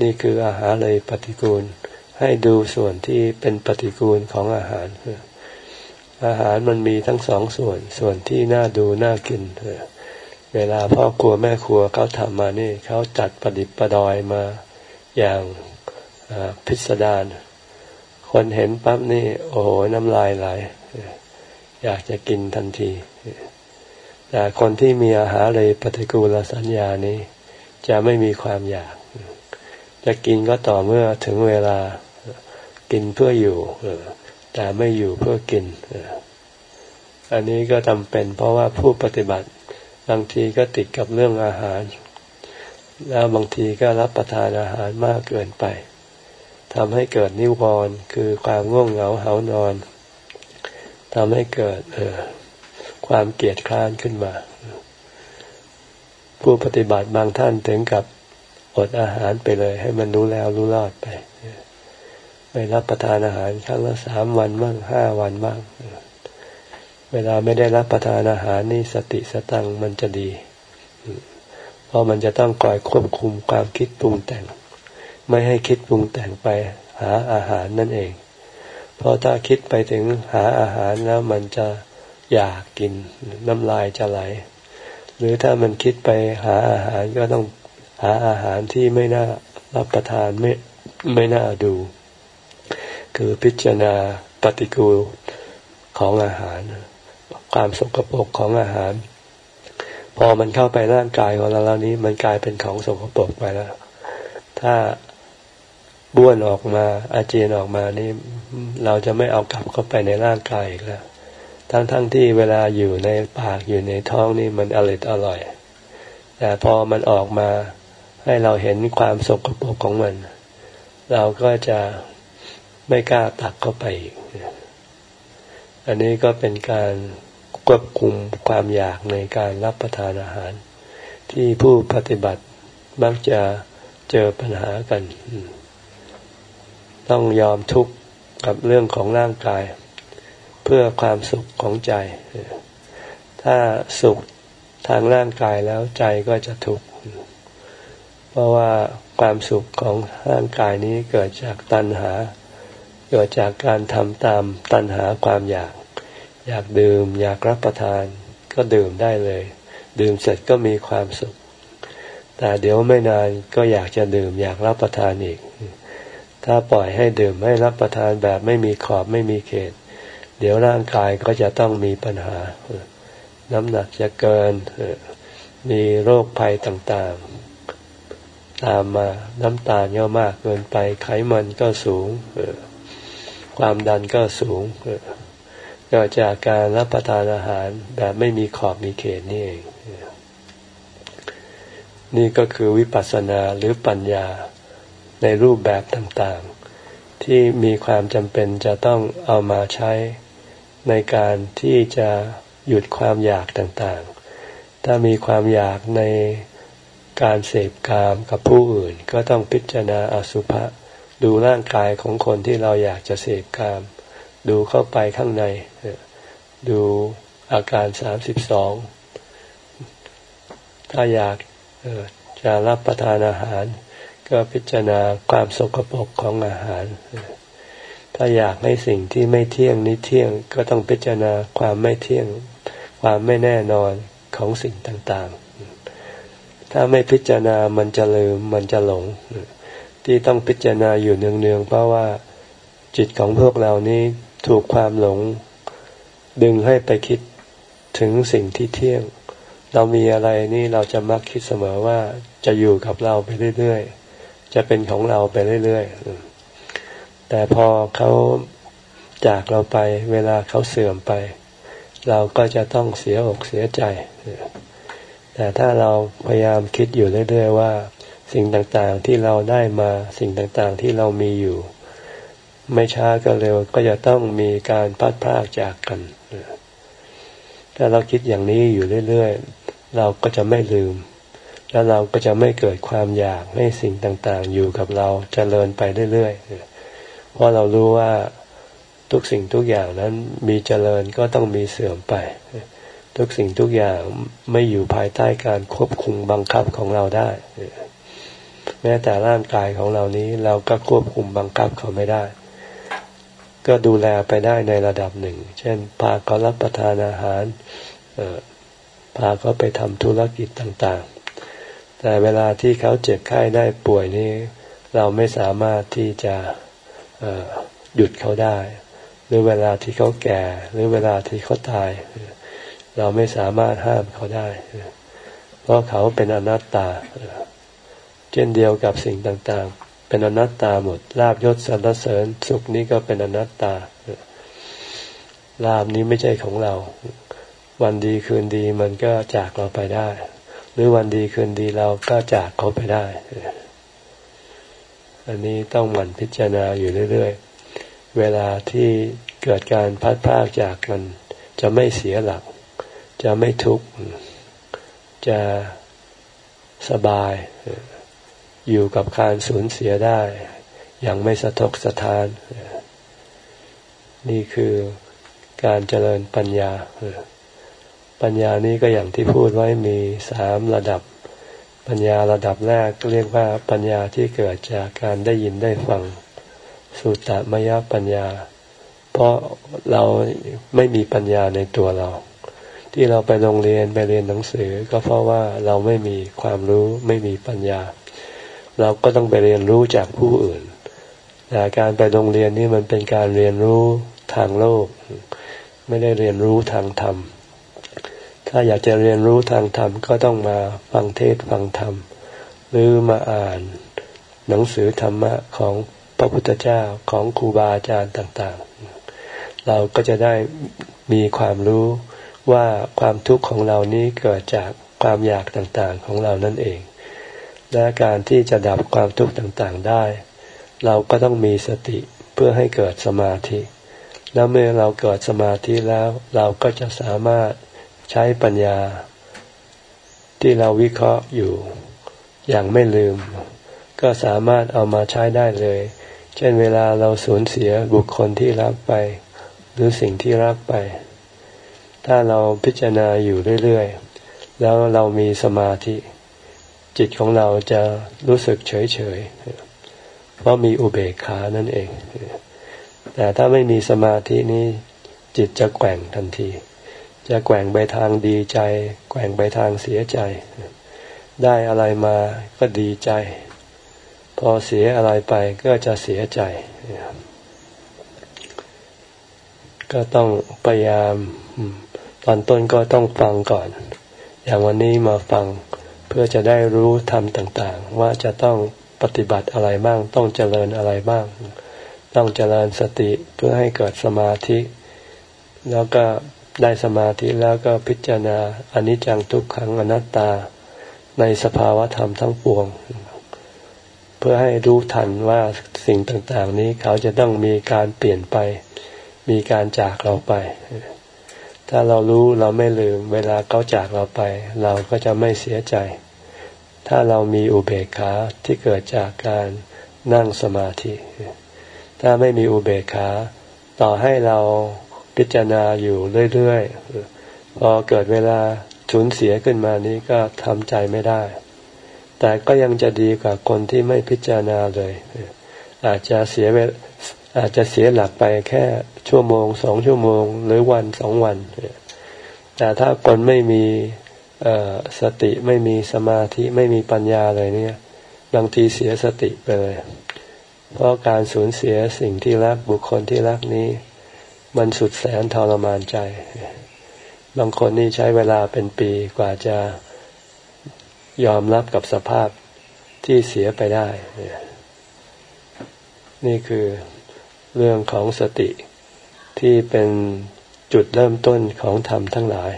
S1: นี่คืออาหารเลยปฏิกูล ให้ดูส่วนที่เป็นปฏิกูลของอาหาร อาหารมันมีทั้งสองส่วน ส่วนที่น่าดูน่ากินเวลาพ่อครัวแม่ครัวเขาทำมานี่เขาจัดประดิบประดอยมาอย่างพิสดารคนเห็นปั๊บนี่ โอ้โหน้ำลายไหลอยากจะกินทันที แต่คนที่มีอาหารเลยปฏิกูลสัญญานี้ จะไม่มีความอยาก จะกินก็ต่อเมื่อถึงเวลา กินเพื่ออยู่แต่ไม่อยู่เพื่อกินอันนี้ก็จำเป็นเพราะว่าผู้ปฏิบัติบางทีก็ติดกับเรื่องอาหาร แล้วบางทีก็รับประทานอาหารมากเกินไปทำให้เกิดนิวรณ์คือความง่วงเหงาเหานอนทำให้เกิดความเกลียดคร้านขึ้นมา ผู้ปฏิบัติบางท่านถึงกับอดอาหารไปเลย ให้มันรู้แล้วรู้รอดไป ไม่รับประทานอาหารครั้งละสามวันบ้างห้าวันบ้างเวลาไม่ได้รับประทานอาหารนี่สติสตังมันจะดี เพราะมันจะต้องคอยควบคุมความคิดปรุงแต่ง ไม่ให้คิดปรุงแต่งไปหาอาหารนั่นเอง เพราะถ้าคิดไปถึงหาอาหารแล้วมันจะอยากกินน้ำลายจะไหล หรือถ้ามันคิดไปหาอาหารก็ต้องหาอาหารที่ไม่น่ารับประทานไม่ไม่น่าดู คือพิจารณาปฏิกูลของอาหาร ความสกปรกของอาหาร พอมันเข้าไปร่างกายของเราแล้วนี้ มันกลายเป็นของสกปรกไปแล้ว ถ้าบ้วนออกมาอาเจียนออกมานี่เราจะไม่เอากลับเข้าไปในร่างกายอีกแล้ว ทั้งๆทที่เวลาอยู่ในปากอยู่ในท้องนี่มันอร่อยอร่อย แต่พอมันออกมาให้เราเห็นความสกปรกของมัน เราก็จะ ไม่กล้าตักเข้าไปอีก อันนี้ก็เป็นการควบคุมความอยากในการรับประทานอาหาร ที่ผู้ปฏิบัติมักจะเจอปัญหากัน ต้องยอมทุกข์กับเรื่องของร่างกาย เพื่อความสุขของใจ ถ้าสุขทางร่างกายแล้วใจก็จะทุกข์เพราะว่าความสุขของร่างกายนี้เกิดจากตัณหา เกิดจากการทำตามตัณหาความอยาก อยากดื่ม อยากรับประทาน ก็ดื่มได้เลย ดื่มเสร็จก็มีความสุข แต่เดี๋ยวไม่นานก็อยากจะดื่ม อยากรับประทานอีก ถ้าปล่อยให้ดื่มให้รับประทานแบบไม่มีขอบไม่มีเขต เดี๋ยวร่างกายก็จะต้องมีปัญหา น้ำหนักจะเกิน มีโรคภัยต่างๆ ตามมาน้ำตาลก็มากเกินไปไขมันก็สูง ความดันก็สูงเกิดจากการรับประทานอาหารแบบไม่มีขอบมีเขตนี่เอง นี่ก็คือวิปัสสนาหรือปัญญาในรูปแบบต่างๆ ที่มีความจำเป็นจะต้องเอามาใช้ในการที่จะหยุดความอยากต่างๆ ถ้ามีความอยากในการเสพกามกับผู้อื่น ก็ต้องพิจารณาอสุภะ ดูร่างกายของคนที่เราอยากจะเสพกาม ดูเข้าไปข้างใน ดูอาการสามสิบสองถ้าอยากจะรับประทานอาหาร ก็พิจารณาความสกปรกของอาหาร ถ้าอยากให้สิ่งที่ไม่เที่ยงนิเที่ยงก็ต้องพิจารณาความไม่เที่ยง ความไม่แน่นอนของสิ่งต่างๆ ถ้าไม่พิจารณามันจะลืมมันจะหลง ที่ต้องพิจารณาอยู่เนืองๆเพราะว่าจิตของพวกเรานี้ถูกความหลง ดึงให้ไปคิดถึงสิ่งที่เที่ยง เรามีอะไรนี่เราจะมักคิดเสมอว่าจะอยู่กับเราไปเรื่อยๆ จะเป็นของเราไปเรื่อยๆ แต่พอเขาจากเราไป เวลาเขาเสื่อมไป เราก็จะต้องเสียอกเสียใจ แต่ถ้าเราพยายามคิดอยู่เรื่อยๆว่า สิ่งต่างๆที่เราได้มาสิ่งต่างๆที่เรามีอยู่ ไม่ช้าก็เร็วก็จะต้องมีการพัดพากจากกันถ้าเราคิดอย่างนี้อยู่เรื่อยเราก็จะไม่ลืม แล้วเราก็จะไม่เกิดความอยากให้สิ่งต่างๆ อยู่กับเราจเจริญไปเรื่อยๆ เพราะเรารู้ว่าทุกสิ่งทุกอย่างนั้นมีเจริญก็ต้องมีเสื่อมไป ทุกสิ่งทุกอย่างไม่อยู่ภายใต้การควบคุมบังคับของเราได้ แม้แต่ร่างกายของเรานี้เราก็ควบคุมบังคับเขาไม่ได้ ก็ดูแลไปได้ในระดับหนึ่ง เช่น พาเขารับประทานอาหารพาเขาไปทำธุรกิจต่างๆ แต่เวลาที่เขาเจ็บไข้ได้ป่วยนี้ เราไม่สามารถที่จะหยุดเขาได้ หรือเวลาที่เขาแก่ หรือเวลาที่เขาตาย เราไม่สามารถห้ามเขาได้ เพราะเขาเป็นอนัตตา เช่นเดียวกับสิ่งต่างๆ เป็นอนัตตาหมดลาบยศสรรเสริญสุขนี้ก็เป็นอนัตตาลาบนี้ไม่ใช่ของเรา วันดีคืนดีมันก็จากเราไปได้ หรือวันดีคืนดีเราก็จากเขาไปได้ อันนี้ต้องหมั่นพิจารณาอยู่เรื่อยๆ เวลาที่เกิดการพัดพากจากมันจะไม่เสียหลัก จะไม่ทุกข์ จะสบาย อยู่กับการสูญเสียได้ อย่างไม่สะทกสะทาน นี่คือการเจริญปัญญา ปัญญานี้ก็อย่างที่พูดไว้มีสามระดับ ปัญญาระดับแรกเรียกว่าปัญญาที่เกิดจากการได้ยินได้ฟังสุตตมยปัญญา เพราะเราไม่มีปัญญาในตัวเรา ที่เราไปโรงเรียนไปเรียนหนังสือ ก็เพราะว่าเราไม่มีความรู้ไม่มีปัญญา เราก็ต้องไปเรียนรู้จากผู้อื่นแต่การไปโรงเรียนนี่มันเป็นการเรียนรู้ทางโลก ไม่ได้เรียนรู้ทางธรรม ถ้าอยากจะเรียนรู้ทางธรรมก็ต้องมาฟังเทศฟังธรรม หรือมาอ่าน หนังสือธรรมะของพระพุทธเจ้าของครูบาอาจารย์ต่าง ๆ เราก็จะได้มีความรู้ว่าความทุกข์ของเรานี้เกิดจากความอยากต่างๆของเรานั่นเอง และการที่จะดับความทุกข์ต่างๆได้ เราก็ต้องมีสติเพื่อให้เกิดสมาธิ แล้วเมื่อเราเกิดสมาธิแล้วเราก็จะสามารถใช้ปัญญา ที่เราวิเคราะห์อยู่อย่างไม่ลืม ก็สามารถเอามาใช้ได้เลย เช่นเวลาเราสูญเสียบุคคลที่รักไป หรือสิ่งที่รักไป ถ้าเราพิจารณาอยู่เรื่อยๆ แล้วเรามีสมาธิ จิตของเราจะรู้สึกเฉยๆเพราะมีอุเบกขานั่นเอง แต่ถ้าไม่มีสมาธินี้ จิตจะแกว่งทันที จะแกว่งไปทางดีใจ แกว่งไปทางเสียใจ ได้อะไรมาก็ดีใจ พอเสียอะไรไปก็จะเสียใจ ก็ต้องพยายามตอนต้นก็ต้องฟังก่อน อย่างวันนี้มาฟัง เพื่อจะได้รู้ธรรมต่างๆ ว่าจะต้องปฏิบัติอะไรบ้าง ต้องเจริญอะไรบ้าง ต้องเจริญสติเพื่อให้เกิดสมาธิ แล้วก็ได้สมาธิแล้วก็พิจารณาอนิจจังทุกขังอนัตตาในสภาวะธรรมทั้งปวง เพื่อให้รู้ทันว่าสิ่งต่างๆ นี้เขาจะต้องมีการเปลี่ยนไป มีการจากเราไป ถ้าเรารู้เราไม่ลืม เวลาเขาจากเราไป เราก็จะไม่เสียใจ ถ้าเรามีอุเบกขาที่เกิดจากการนั่งสมาธิ ถ้าไม่มีอุเบกขา ต่อให้เราพิจารณาอยู่เรื่อยๆพอเกิดเวลาสูญเสียขึ้นมานี้ก็ทำใจไม่ได้ แต่ก็ยังจะดีกว่าคนที่ไม่พิจารณาเลย อาจจะเสียอาจจะเสียหลักไปแค่ ชั่วโมงสองชั่วโมง หรือวันสองวัน แต่ถ้าคนไม่มีสติไม่มีสมาธิไม่มีปัญญาเลยเนี่ยบางทีเสียสติไปเลย เพราะการสูญเสียสิ่งที่รักบุคคลที่รักนี้ มันสุดแสนทรมานใจ บางคนนี่ใช้เวลาเป็นปีกว่าจะยอมรับกับสภาพที่เสียไปได้ นี่คือเรื่องของสติ ที่เป็นจุดเริ่มต้นของธรรมทั้งหลาย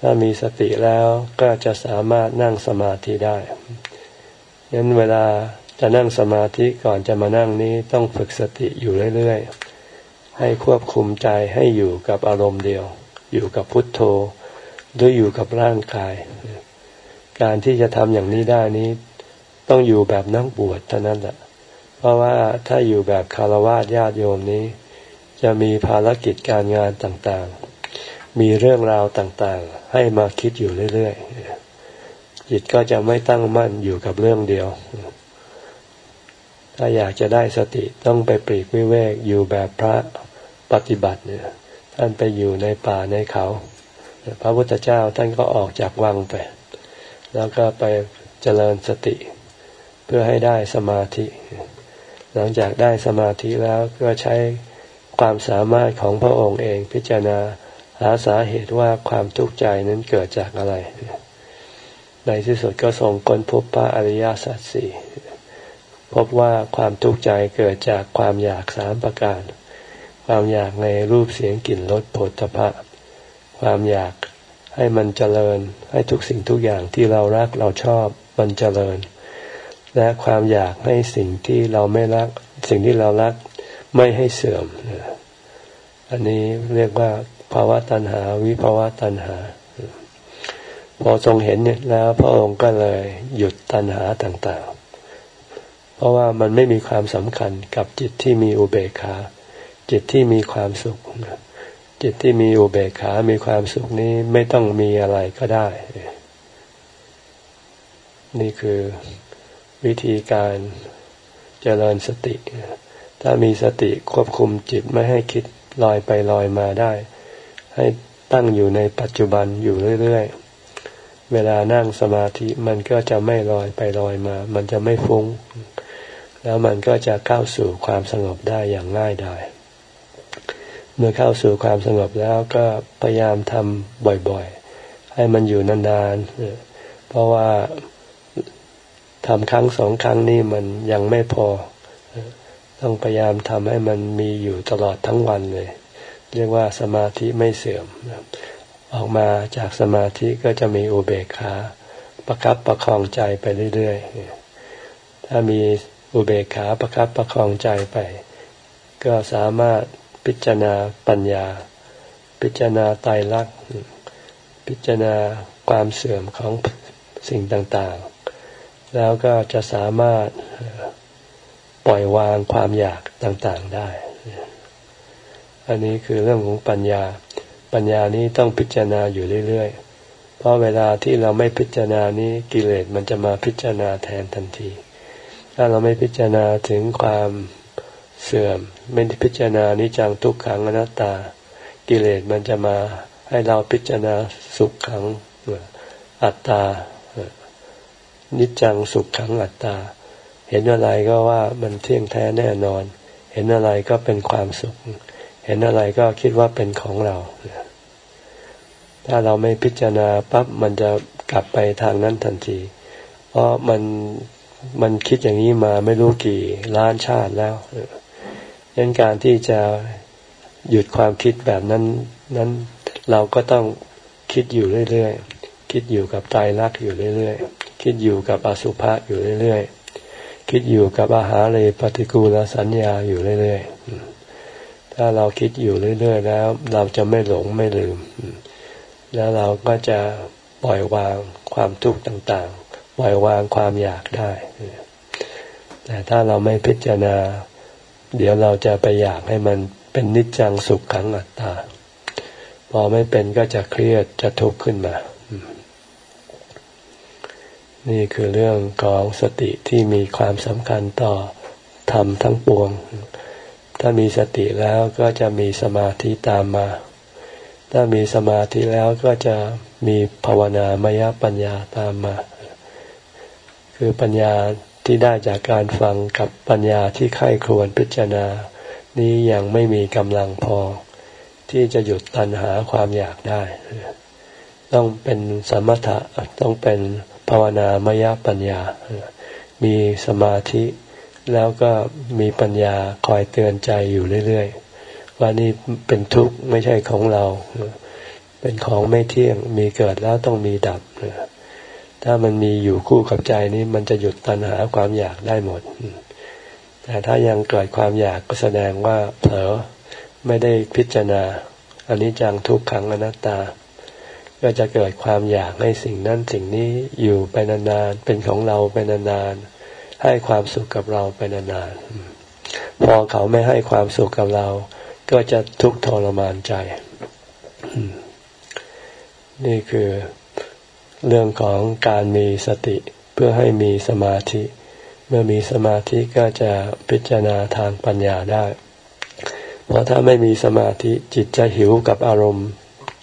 S1: ถ้ามีสติแล้วก็จะสามารถนั่งสมาธิได้ยันเวลาจะนั่งสมาธิก่อนจะมานั่งนี้ต้องฝึกสติอยู่เรื่อยๆ ให้ควบคุมใจให้อยู่กับอารมณ์เดียว อยู่กับพุทโธ หรืออยู่กับร่างกาย การที่จะทำอย่างนี้ได้นี้ ต้องอยู่แบบนั่งบวชเท่านั้นแหละ เพราะว่าถ้าอยู่แบบคารวะญาติโยมนี้ จะมีภารกิจการงานต่างๆ มีเรื่องราวต่างๆ ให้มาคิดอยู่เรื่อยๆ จิตก็จะไม่ตั้งมั่นอยู่กับเรื่องเดียว ถ้าอยากจะได้สติต้องไปปรีกวิเวกอยู่แบบพระปฏิบัติเนี่ยท่านไปอยู่ในป่าในเขา พระพุทธเจ้าท่านก็ออกจากวังไป แล้วก็ไปเจริญสติ เพื่อให้ได้สมาธิ หลังจากได้สมาธิแล้วก็ใช้ ความสามารถของพระองค์เองพิจารณาหาสาเหตุว่าความทุกข์ใจนั้นเกิดจากอะไร ในที่สุดก็ส่งคนพบพระอริยสัจสี่พบว่าความทุกข์ใจเกิดจากความอยากสามประการ ความอยากในรูปเสียงกลิ่นรสผฏฐพะความอยากให้มันเจริญ ให้ทุกสิ่งทุกอย่างที่เรารักเราชอบมันเจริญ และความอยากให้สิ่งที่เราไม่รัก สิ่งที่เรารัก ไม่ให้เสื่อม อันนี้เรียกว่าภาวะตัณหา วิภาวะตัณหา พอทรงเห็นเนี่ยแล้วพระองค์ก็เลยหยุดตัณหาต่างๆ เพราะว่ามันไม่มีความสำคัญกับจิตที่มีอุเบกขา จิตที่มีความสุข จิตที่มีอุเบกขา มีความสุขนี้ไม่ต้องมีอะไรก็ได้ นี่คือวิธีการเจริญสติ ถ้ามีสติควบคุมจิตไม่ให้คิดลอยไปลอยมาได้ ให้ตั้งอยู่ในปัจจุบันอยู่เรื่อยๆ เวลานั่งสมาธิมันก็จะไม่ลอยไปลอยมา มันจะไม่ฟุง้ง แล้วมันก็จะเข้าสู่ความสงบได้อย่างง่ายดายเมื่อเข้าสู่ความสงบแล้วก็พยายามทำบ่อยๆ ให้มันอยู่นานๆ เพราะว่าทำครั้งสองครั้งนี่มันยังไม่พอ ต้องพยายามทำให้มันมีอยู่ตลอดทั้งวันเลย เรียกว่าสมาธิไม่เสื่อม ออกมาจากสมาธิก็จะมีอุเบกขาประคับประคองใจไปเรื่อยๆ ถ้ามีอุเบกขาประคับประคองใจไป ก็สามารถพิจารณาปัญญา พิจารณาไตรลักษณ์พิจารณาความเสื่อมของสิ่งต่างๆ แล้วก็จะสามารถ ปล่อยวางความอยากต่างๆได้ อันนี้คือเรื่องของปัญญา ปัญญานี้ต้องพิจารณาอยู่เรื่อยๆ เพราะเวลาที่เราไม่พิจารณานี้กิเลสมันจะมาพิจารณาแทนทันที ถ้าเราไม่พิจารณาถึงความเสื่อม ไม่พิจารณานิจังทุกขังอนัตตา กิเลสมันจะมาให้เราพิจารณาสุขขังอัตตา นิจังสุขขังอัตตา เห็นอะไรก็ว่ามันเที่ยงแท้แน่นอน เห็นอะไรก็เป็นความสุข เห็นอะไรก็คิดว่าเป็นของเรา ถ้าเราไม่พิจารณาปั๊บมันจะกลับไปทางนั้นทันที เพราะมันมันคิดอย่างนี้มาไม่รู้กี่ล้านชาติแล้วดังการที่จะหยุดความคิดแบบนั้นนั้นเราก็ต้องคิดอยู่เรื่อยๆ คิดอยู่กับใจรักอยู่เรื่อยๆ คิดอยู่กับอสุภะอยู่เรื่อยๆ คิดอยู่กับอาหารเลยปฏิกูลสัญญาอยู่เรื่อยๆ ถ้าเราคิดอยู่เรื่อยๆ แล้ว เราจะไม่หลงไม่ลืม แล้วเราก็จะปล่อยวางความทุกข์ต่างๆ ปล่อยวางความอยากได้ แต่ถ้าเราไม่พิจารณา เดี๋ยวเราจะไปอยากให้มันเป็นนิจจังสุขขังอัตตา พอไม่เป็นก็จะเครียดจะทุกข์ขึ้นมา นี่คือเรื่องของสติที่มีความสำคัญต่อธรรมทั้งปวง ถ้ามีสติแล้วก็จะมีสมาธิตามมา ถ้ามีสมาธิแล้วก็จะมีภาวนามยปัญญาตามมา คือปัญญาที่ได้จากการฟังกับปัญญาที่ไข้ครวนพิจารณา นี้ยังไม่มีกำลังพอ ที่จะหยุดตัณหาความอยากได้ ต้องเป็นสมถะต้องเป็น ภาวนามยปัญญา มีสมาธิแล้วก็มีปัญญาคอยเตือนใจอยู่เรื่อยๆ ว่านี่เป็นทุกข์ไม่ใช่ของเรา เป็นของไม่เที่ยงมีเกิดแล้วต้องมีดับ ถ้ามันมีอยู่คู่กับใจนี้มันจะหยุดตัณหาความอยากได้หมด แต่ถ้ายังเกิดความอยากก็แสดงว่าเผลอไม่ได้พิจารณาอันนี้จังทุกขังอนัตตา ก็จะเกิดความอยากให้สิ่งนั้นสิ่งนี้อยู่ไปนานๆเป็นของเราไปนานๆให้ความสุขกับเราไปนานๆพอเขาไม่ให้ความสุขกับเรา ก็จะทุกข์ทรมานใจ นี่คือเรื่องของการมีสติเพื่อให้มีสมาธิ เมื่อมีสมาธิก็จะพิจารณาทางปัญญาได้ เพราะถ้าไม่มีสมาธิจิตจะหิวกับอารมณ์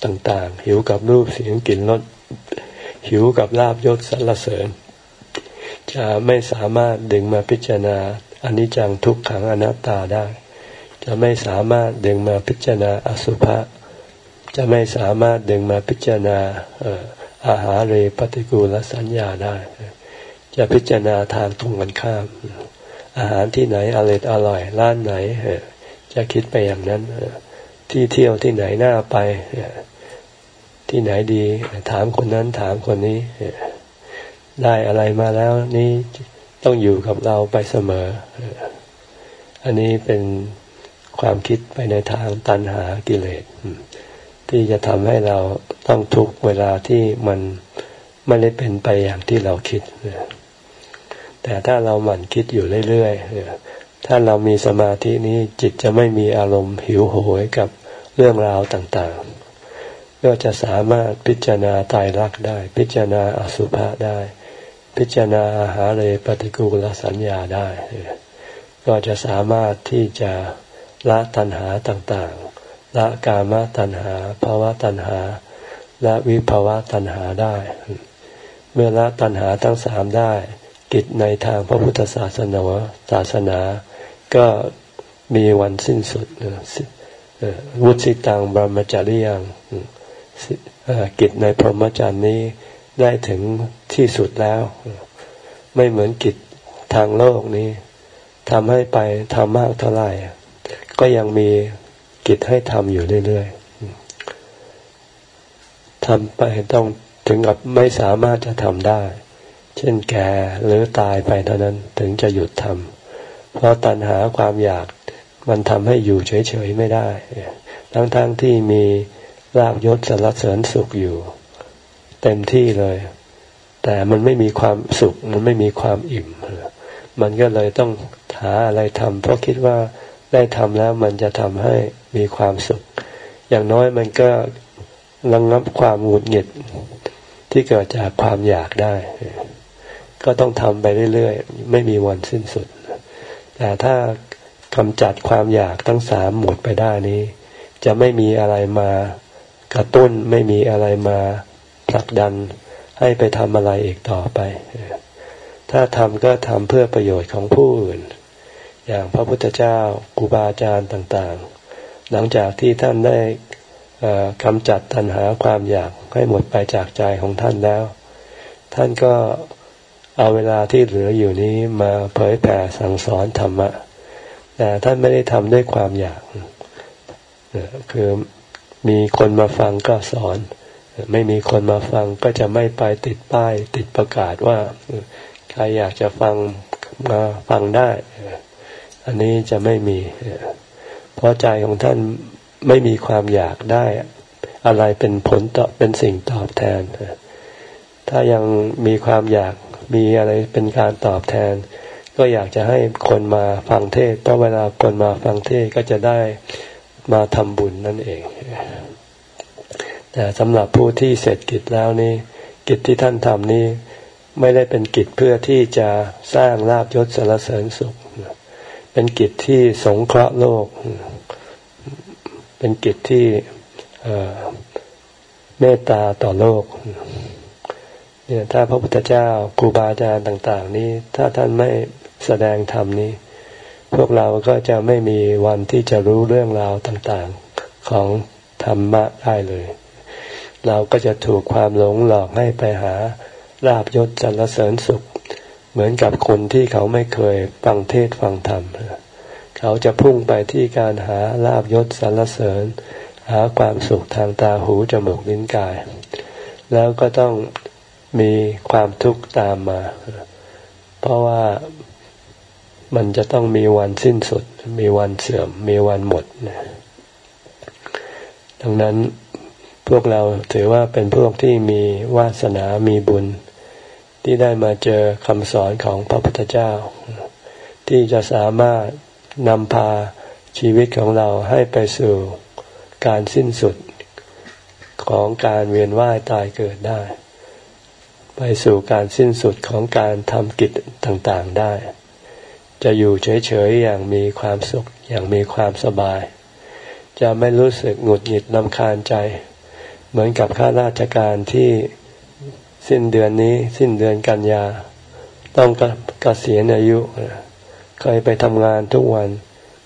S1: ต่างๆ หิวกับรูปเสียงกลิ่นรสหิวกับลาบยศสรรเสริญ จะไม่สามารถดึงมาพิจารณาอนิจจังทุกขังอนัตตาได้ จะไม่สามารถดึงมาพิจารณาอสุภะจะไม่สามารถดึงมาพิจารณาอาหารเรปฏิกูลสัญญาได้ จะพิจารณาทางตรงกันข้าม อาหารที่ไหนอร่อยอร่อยร้านไหนจะคิดไปอย่างนั้นที่เที่ยวที่ไหนน่าไป ที่ไหนดี ถามคนนั้นถามคนนี้ ได้อะไรมาแล้วนี่ต้องอยู่กับเราไปเสมอ อันนี้เป็นความคิดไปในทางตันหากิเลสที่จะทำให้เราต้องทุกเวลาที่มันไม่ได้เป็นไปอย่างที่เราคิด แต่ถ้าเราหมั่นคิดอยู่เรื่อยๆ ถ้าเรามีสมาธินี้จิตจะไม่มีอารมณ์หิวโหยกับเรื่องราวต่างๆ ก็จะสามารถพิจารณาตายรักได้ พิจารณาอสุภะได้ พิจารณาอาหาเลปฏิกูลสัญญาได้ ก็จะสามารถที่จะละตัณหาต่างๆ ละกามตัณหาภาวะตัณหาและวิภาวะตัณหาได้ เมื่อละตัณหาทั้งสามได้ กิจในทางพระพุทธศาสนาศาสนา ก็มีวันสิ้นสุดวุฒิตังบรมจาริยัง กิจในพรหมจรรย์นี้ได้ถึงที่สุดแล้ว ไม่เหมือนกิจทางโลกนี้ทำให้ไปทำมากเท่าไหร่ ก็ยังมีกิจให้ทำอยู่เรื่อยๆทำไปต้องถึงกับไม่สามารถจะทำได้ เช่นแก่หรือตายไปเท่านั้นถึงจะหยุดทำเพราะตัณหาความอยากมันทำให้อยู่เฉยๆไม่ได้ ทั้งๆทที่มี ลาบยศสารเสริญสุขอยู่ เต็มที่เลย แต่มันไม่มีความสุข มันไม่มีความอิ่ม มันก็เลยต้องหาอะไรทำเพราะคิดว่าได้ทำแล้วมันจะทำให้มีความสุข อย่างน้อยมันก็ระงงับความหงุดหงิดที่เกิดจากความอยากได้ ก็ต้องทำไปเรื่อยๆ ไม่มีวันสิ้นสุด แต่ถ้ากำจัดความอยากทั้งสามหมดไปได้นี้ จะไม่มีอะไรมา กระตุ้นไม่มีอะไรมาผลักดันให้ไปทำอะไรอีกต่อไป ถ้าทำก็ทำเพื่อประโยชน์ของผู้อื่น อย่างพระพุทธเจ้าครูบาอาจารย์ต่างๆ หลังจากที่ท่านได้กำจัดตัณหาความอยากให้หมดไปจากใจของท่านแล้ว ท่านก็เอาเวลาที่เหลืออยู่นี้มาเผยแผ่สั่งสอนธรรมะแต่ท่านไม่ได้ทำด้วยความอยากคือ มีคนมาฟังก็สอน ไม่มีคนมาฟังก็จะไม่ไปติดป้าย ติดประกาศว่าใครอยากจะฟังมาฟังได้ อันนี้จะไม่มี เพราะใจของท่านไม่มีความอยากได้ อะไรเป็นผลตอบเป็นสิ่งตอบแทน ถ้ายังมีความอยากมีอะไรเป็นการตอบแทน ก็อยากจะให้คนมาฟังเทศเพราะเวลาคนมาฟังเทศก็จะได้ มาทำบุญนั่นเอง แต่สำหรับผู้ที่เสร็จกิจแล้วนี่กิจที่ท่านทำนี่ไม่ได้เป็นกิจเพื่อที่จะสร้างลาบยศสารเสริญสุข เป็นกิจที่สงเคราะห์โลก เป็นกิจที่เมตตาต่อโลก เนี่ยถ้าพระพุทธเจ้าครูบาอาจารย์ต่าง ๆ นี้ ถ้าท่านไม่แสดงธรรมนี้ พวกเราก็จะไม่มีวันที่จะรู้เรื่องราวต่างๆของธรรมะได้เลย เราก็จะถูกความหลงหลอกให้ไปหาลาบยศสรรเสริญสุข เหมือนกับคนที่เขาไม่เคยฟังเทศฟังธรรม เขาจะพุ่งไปที่การหาลาบยศสรรเสริญ หาความสุขทางตาหูจมูกลิ้นกาย แล้วก็ต้องมีความทุกข์ตามมา เพราะว่า มันจะต้องมีวันสิ้นสุด มีวันเสื่อม มีวันหมดนะดังนั้นพวกเราถือว่าเป็นพวกที่มีวาสนามีบุญ ที่ได้มาเจอคำสอนของพระพุทธเจ้า ที่จะสามารถนำพาชีวิตของเราให้ไปสู่การสิ้นสุดของการเวียนว่ายตายเกิดได้ ไปสู่การสิ้นสุดของการทำกิจต่างๆได้ จะอยู่เฉยๆอย่างมีความสุขอย่างมีความสบาย จะไม่รู้สึกหงุดหงิดลำคาญใจ เหมือนกับข้าราชการที่สิ้นเดือนนี้ สิ้นเดือนกันยา ต้องกเกษียณอายุ เคยไปทำงานทุกวัน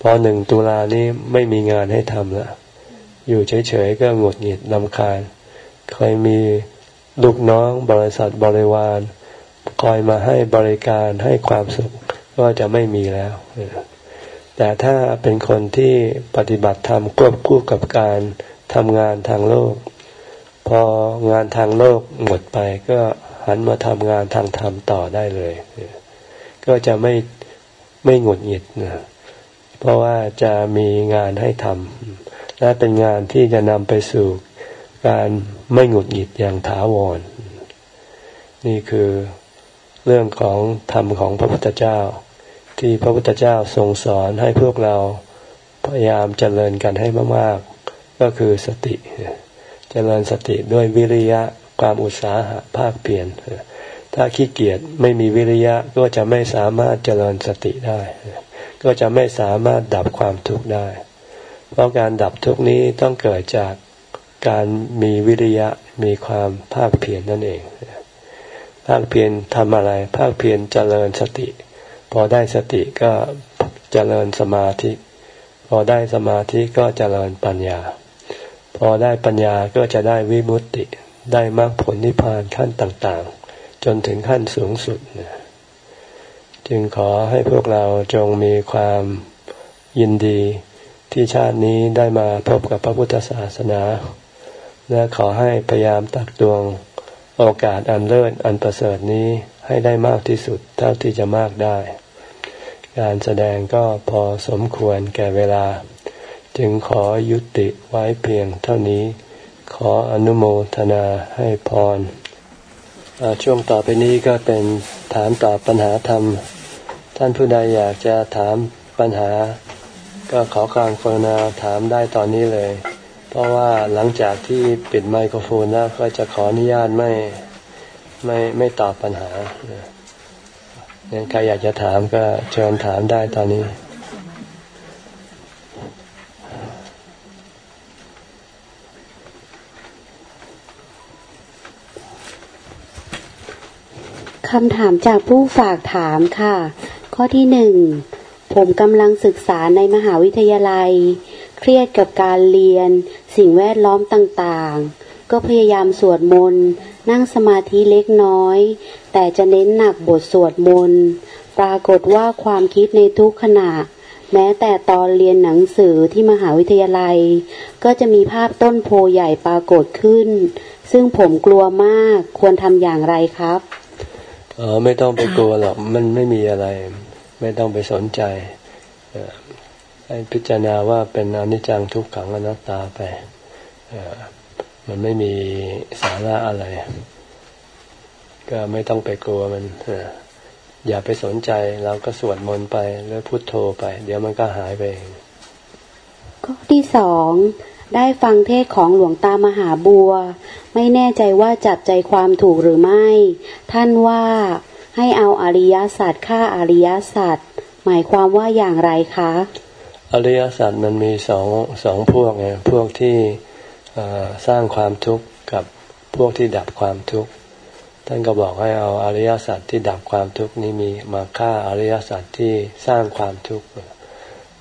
S1: พอหนึ่งตุลานี้ไม่มีงานให้ทำละอยู่เฉยๆก็หงุดหงิดลำคาญ เคยมีลูกน้องบริษัทบริวาร คอยมาให้บริการให้ความสุข ก็จะไม่มีแล้ว แต่ถ้าเป็นคนที่ปฏิบัติธรรมควบคู่กับการทำงานทางโลก พองานทางโลกหมดไปก็หันมาทำงานทางธรรมต่อได้เลย ก็จะไม่ไม่หงุดหงิดนะเพราะว่าจะมีงานให้ทำและเป็นงานที่จะนำไปสู่การไม่หงุดหงิดอย่างถาวร นี่คือเรื่องของธรรมของพระพุทธเจ้า ที่พระพุทธเจ้าทรงสอนให้พวกเราพยายามเจริญกันให้มากๆ ก็คือสติ เจริญสติด้วยวิริยะความอุตสาหะภาคเปลี่ยน ถ้าขี้เกียจไม่มีวิริยะก็จะไม่สามารถเจริญสติได้ ก็จะไม่สามารถดับความทุกข์ได้ เพราะการดับทุกข์นี้ต้องเกิดจากการมีวิริยะมีความภาคเพียรนนั่นเอง ภาคเพียรทำอะไร ภาคเพียรเจริญสติ พอได้สติก็เจริญสมาธิ พอได้สมาธิก็เจริญปัญญา พอได้ปัญญาก็จะได้วิมุตติ ได้มรรคผลนิพพานขั้นต่างๆ จนถึงขั้นสูงสุดจึงขอให้พวกเราจงมีความยินดีที่ชาตินี้ได้มาพบกับพระพุทธศาสนา และขอให้พยายามตักตวงโอกาสอันเลิศอันประเสริฐนี้ ให้ได้มากที่สุดเท่าที่จะมากได้ การแสดงก็พอสมควรแก่เวลา จึงขอยุติไว้เพียงเท่านี้ ขออนุโมทนาให้พรช่วงต่อไปนี้ก็เป็นถามตอบปัญหาธรรม ท่านผู้ใดอยากจะถามปัญหา ก็ขอการกรุณาถามได้ตอนนี้เลย เพราะว่าหลังจากที่ปิดไมโครโฟนแล้วก็จะขออนุญาตไม่ ไม่ไม่ตอบปัญหาเนี่ยใครอยากจะถามก็เชิญถามได้ตอนนี้
S2: คำถามจากผู้ฝากถามค่ะ ข้อที่หนึ่ง ผมกำลังศึกษาในมหาวิทยาลัย เครียดกับการเรียน สิ่งแวดล้อมต่างๆ ก็พยายามสวดมนต์ นั่งสมาธิเล็กน้อย แต่จะเน้นหนักบทสวดมนต์ปรากฏว่าความคิดในทุกขณะ แม้แต่ตอนเรียนหนังสือที่มหาวิทยาลัย ก็จะมีภาพต้นโพใหญ่ปรากฏขึ้น ซึ่งผมกลัวมากควรทำอย่างไรครับ
S1: อ๋อไม่ต้องไปกลัวหรอกมันไม่มีอะไร ไม่ต้องไปสนใจให้พิจารณาว่าเป็นอนิจจังทุกขังอนัตตาไป มันไม่มีสาระอะไร ก็ไม่ต้องไปกลัวมันอย่าไปสนใจเราก็สวดมนต์ไปแล้วพุโทโธไป เดี๋ยวมันก็หายไปเอง
S2: ข้อที่สองได้ฟังเทศของหลวงตามหาบัว ไม่แน่ใจว่าจับใจความถูกหรือไม่ ท่านว่าให้เอาอริยสัจฆ่าอริยสัจหมายความว่าอย่างไรคะ
S1: อริยสัจมันมีสองสองพวกไงพวกที่ สร้างความทุกข์กับพวกที่ดับความทุกข์ท่านก็บอกให้เอาอริยสัจที่ดับความทุกข์นี้มีมาฆ่าอริยสัจที่สร้างความทุกข์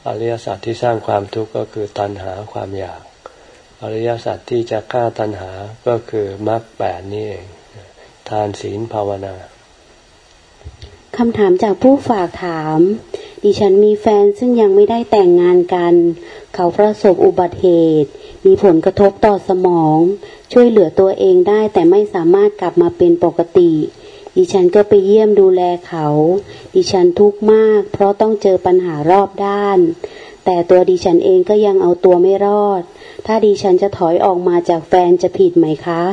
S1: อริยสัจที่สร้างความทุกข์ก็คือตัณหาความอยาก อริยสัจที่จะฆ่าตัณหาก็คือมรรคแปดนี่เองทานศีลภาวนา
S2: คำถามจากผู้ฝากถาม ดิฉันมีแฟนซึ่งยังไม่ได้แต่งงานกัน เขาประสบอุบัติเหตุ มีผลกระทบต่อสมอง ช่วยเหลือตัวเองได้แต่ไม่สามารถกลับมาเป็นปกติ ดิฉันก็ไปเยี่ยมดูแลเขา ดิฉันทุกข์มาก เพราะต้องเจอปัญหารอบด้าน แต่ตัวดิฉันเองก็ยังเอาตัวไม่รอด ถ้าดิฉันจะถอยออกมาจากแฟนจะผิดไหมคะ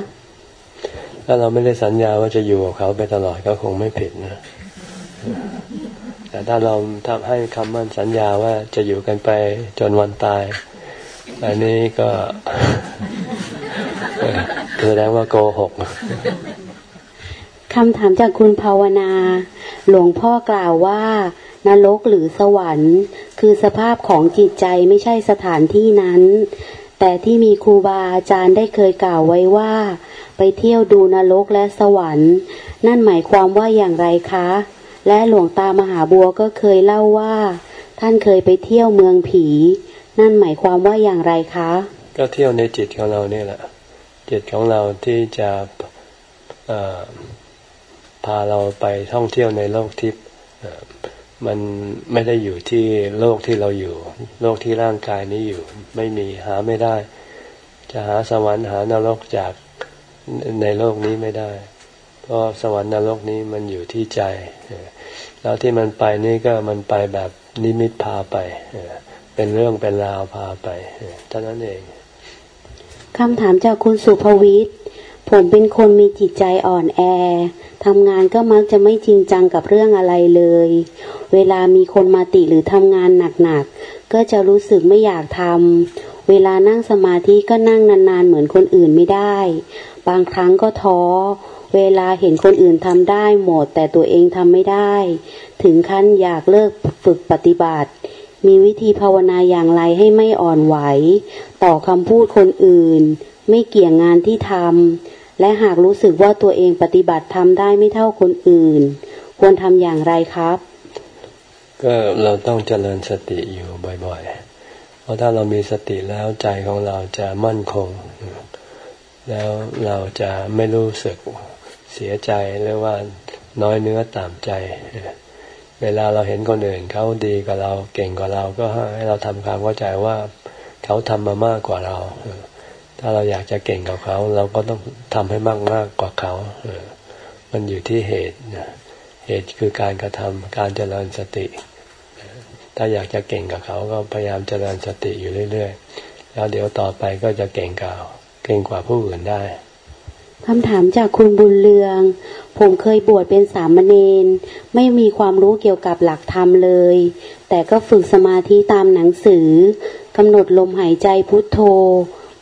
S1: ถ้าเราไม่ได้สัญญาว่าจะอยู่กับเขาไปตลอดก็คงไม่ผิดนะ แต่ถ้าเราทำให้คำมั่นสัญญาว่าจะอยู่กันไปจนวันตาย อันนี้ก็แสดงว่าโกหก
S2: คำถามจากคุณภาวนา หลวงพ่อกล่าวว่านรกหรือสวรรค์ คือสภาพของจิตใจไม่ใช่สถานที่นั้น แต่ที่มีครูบาอาจารย์ได้เคยกล่าวไว้ว่า ไปเที่ยวดูนรกและสวรรค์ นั่นหมายความว่าอย่างไรคะ และหลวงตามหาบัวก็เคยเล่าว่า ท่านเคยไปเที่ยวเมืองผี นั่นหมายความว่าอย่างไรคะ
S1: ก็เที่ยวในจิตของเราเนี่ยแหละ จิตของเราที่จะพาเราไปท่องเที่ยวในโลกทิพย์มันไม่ได้อยู่ที่โลกที่เราอยู่ โลกที่ร่างกายนี้อยู่ ไม่มีหาไม่ได้ จะหาสวรรค์หานรกจากในโลกนี้ไม่ได้ เพราะสวรรค์นรกนี้มันอยู่ที่ใจ แล้วที่มันไปนี่ก็มันไปแบบนิมิตพาไป เป็นเรื่องเป็นราวพาไปเท่านั้นเอง
S2: คำถามจากคุณสุภวิทย์ผมเป็นคนมีจิตใจอ่อนแอทำงานก็มักจะไม่จริงจังกับเรื่องอะไรเลย เวลามีคนมาติหรือทำงานหนักๆ ก็จะรู้สึกไม่อยากทำ เวลานั่งสมาธิก็นั่งนานๆ เหมือนคนอื่นไม่ได้ บางครั้งก็ท้อ เวลาเห็นคนอื่นทำได้หมด แต่ตัวเองทำไม่ได้ ถึงขั้นอยากเลิกฝึกปฏิบัติ มีวิธีภาวนาอย่างไรให้ไม่อ่อนไหว ต่อคำพูดคนอื่น ไม่เกี่ยงงานที่ทำและหากรู้สึกว่าตัวเองปฏิบัติทำได้ไม่เท่าคนอื่น ควรทำอย่างไรครับ
S1: ก็เราต้องเจริญสติอยู่บ่อยๆ เพราะถ้าเรามีสติแล้วใจของเราจะมั่นคง แล้วเราจะไม่รู้สึกเสียใจหรือว่าน้อยเนื้อต่ำใจ เวลาเราเห็นคนอื่นเขาดีกว่าเราเก่งกว่าเราก็ให้เราทำความเข้าใจว่าเขาทำมามากกว่าเราถ้าเราอยากจะเก่งกับเขา เราก็ต้องทำให้มากมากกว่าเขามันอยู่ที่เหตุเหตุคือการกระทำการเจริญสติ ถ้าอยากจะเก่งกับเขาก็พยายามเจริญสติอยู่เรื่อย ๆ แล้วเดี๋ยวต่อไปก็จะเก่งกว่าเก่งกว่าผู้อื่นได้
S2: คำถามจากคุณบุญเรือง ผมเคยบวชเป็นสามเณรไม่มีความรู้เกี่ยวกับหลักธรรมเลย แต่ก็ฝึกสมาธิตามหนังสือกำหนดลมหายใจพุทโธ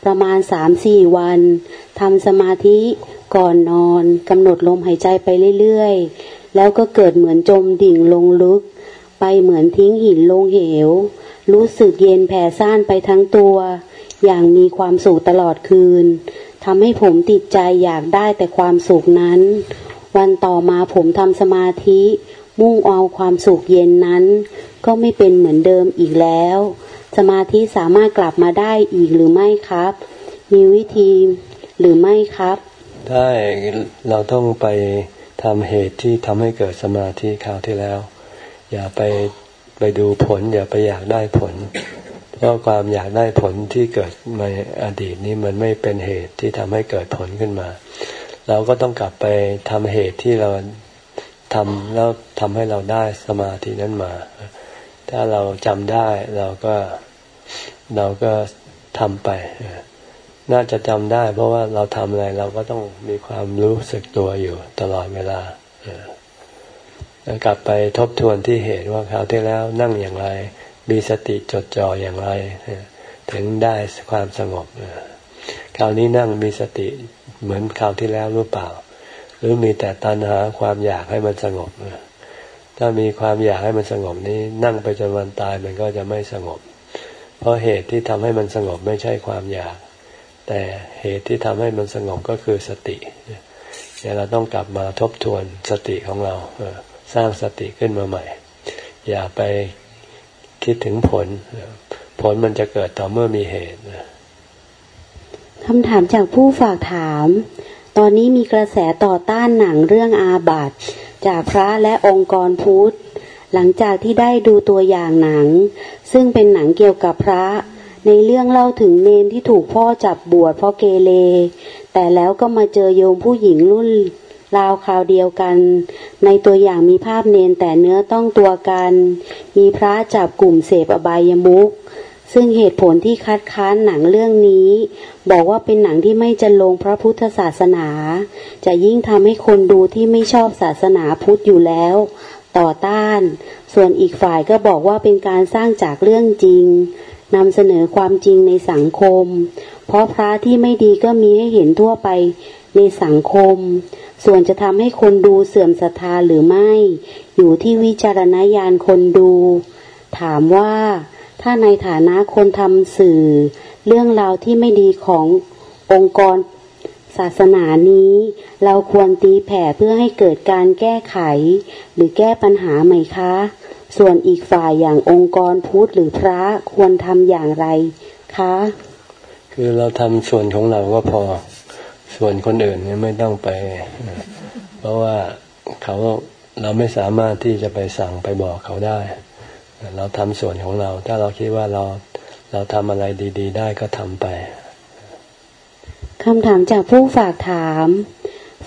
S2: ประมาณสามสี่วันทำสมาธิก่อนนอนกำหนดลมหายใจไปเรื่อยๆ แล้วก็เกิดเหมือนจมดิ่งลงลึก ไปเหมือนทิ้งหินลงเหว รู้สึกเย็นแผ่ซ่านไปทั้งตัว อย่างมีความสุขตลอดคืน ทำให้ผมติดใจอยากได้แต่ความสุขนั้น วันต่อมาผมทำสมาธิ มุ่งเอาความสุขเย็นนั้น ก็ไม่เป็นเหมือนเดิมอีกแล้ว สมาธิสามารถกลับมาได้อีกหรือไม่ครับ มีวิธีหรือไม่ครับ
S1: ได้เราต้องไปทำเหตุที่ทำให้เกิดสมาธิคราวที่แล้ว อย่าไปไปดูผล อย่าไปอยากได้ผล เพราะความอยากได้ผลที่เกิดในอดีตนี้มันไม่เป็นเหตุที่ทำให้เกิดผลขึ้นมา เราก็ต้องกลับไปทำเหตุที่เราทำแล้วทำให้เราได้สมาธินั้นมา ถ้าเราจำได้เราก็เราก็ทำไป น่าจะจำได้ เพราะว่าเราทำอะไรเราก็ต้องมีความรู้สึกตัวอยู่ตลอดเวลากลับไปทบทวนที่เหตุว่าคราวที่แล้วนั่งอย่างไร มีสติจดจ่ออย่างไร ถึงได้ความสงบคราวนี้นั่งมีสติเหมือนคราวที่แล้วหรือเปล่า หรือมีแต่ตัณหาความอยากให้มันสงบถ้ามีความอยากให้มันสงบนี้ นั่งไปจนวันตายมันก็จะไม่สงบ เพราะเหตุที่ทำให้มันสงบไม่ใช่ความอยาก แต่เหตุที่ทำให้มันสงบก็คือสติเนี่ยเราต้องกลับมาทบทวนสติของเราสร้างสติขึ้นมาใหม่ อย่าไป คิดถึงผล ผลมันจะเกิดต่อเมื่อมีเหตุ
S2: คำถามจากผู้ฝากถาม ตอนนี้มีกระแสต่อต้านหนังเรื่องอาบัตจากพระและองค์กรพุทธ หลังจากที่ได้ดูตัวอย่างหนัง ซึ่งเป็นหนังเกี่ยวกับพระ ในเรื่องเล่าถึงเนนที่ถูกพ่อจับบวชเพราะเกเร แต่แล้วก็มาเจอโยมผู้หญิงรุ่น ราวคราวเดียวกัน ในตัวอย่างมีภาพเนนแต่เนื้อต้องตัวกัน มีพระจับกลุ่มเสพอบายมุกซึ่งเหตุผลที่คัดค้านหนังเรื่องนี้ บอกว่าเป็นหนังที่ไม่จะลงพระพุทธศาสนา จะยิ่งทำให้คนดูที่ไม่ชอบศาสนาพุทธอยู่แล้ว ต่อต้าน ส่วนอีกฝ่ายก็บอกว่าเป็นการสร้างจากเรื่องจริงนำเสนอความจริงในสังคม เพราะพระที่ไม่ดีก็มีให้เห็นทั่วไปในสังคม ส่วนจะทำให้คนดูเสื่อมศรัทธาหรือไม่ อยู่ที่วิจารณญาณคนดู ถามว่าถ้าในฐานะคนทำสื่อ เรื่องราวที่ไม่ดีขององค์กรศาสนานี้ เราควรตีแผ่เพื่อให้เกิดการแก้ไข หรือแก้ปัญหาไหมคะ ส่วนอีกฝ่ายอย่างองค์กรพุทธหรือพระควรทำอย่างไรคะ
S1: คือเราทำส่วนของเราก็พอ ส่วนคนอื่นเนี่ยไม่ต้องไป เพราะว่าเขาเราไม่สามารถที่จะไปสั่งไปบอกเขาได้ เราทำส่วนของเรา ถ้าเราคิดว่าเราเราทำอะไรดี ๆ ได้ก็ทำไป
S2: คำถามจากผู้ฝากถาม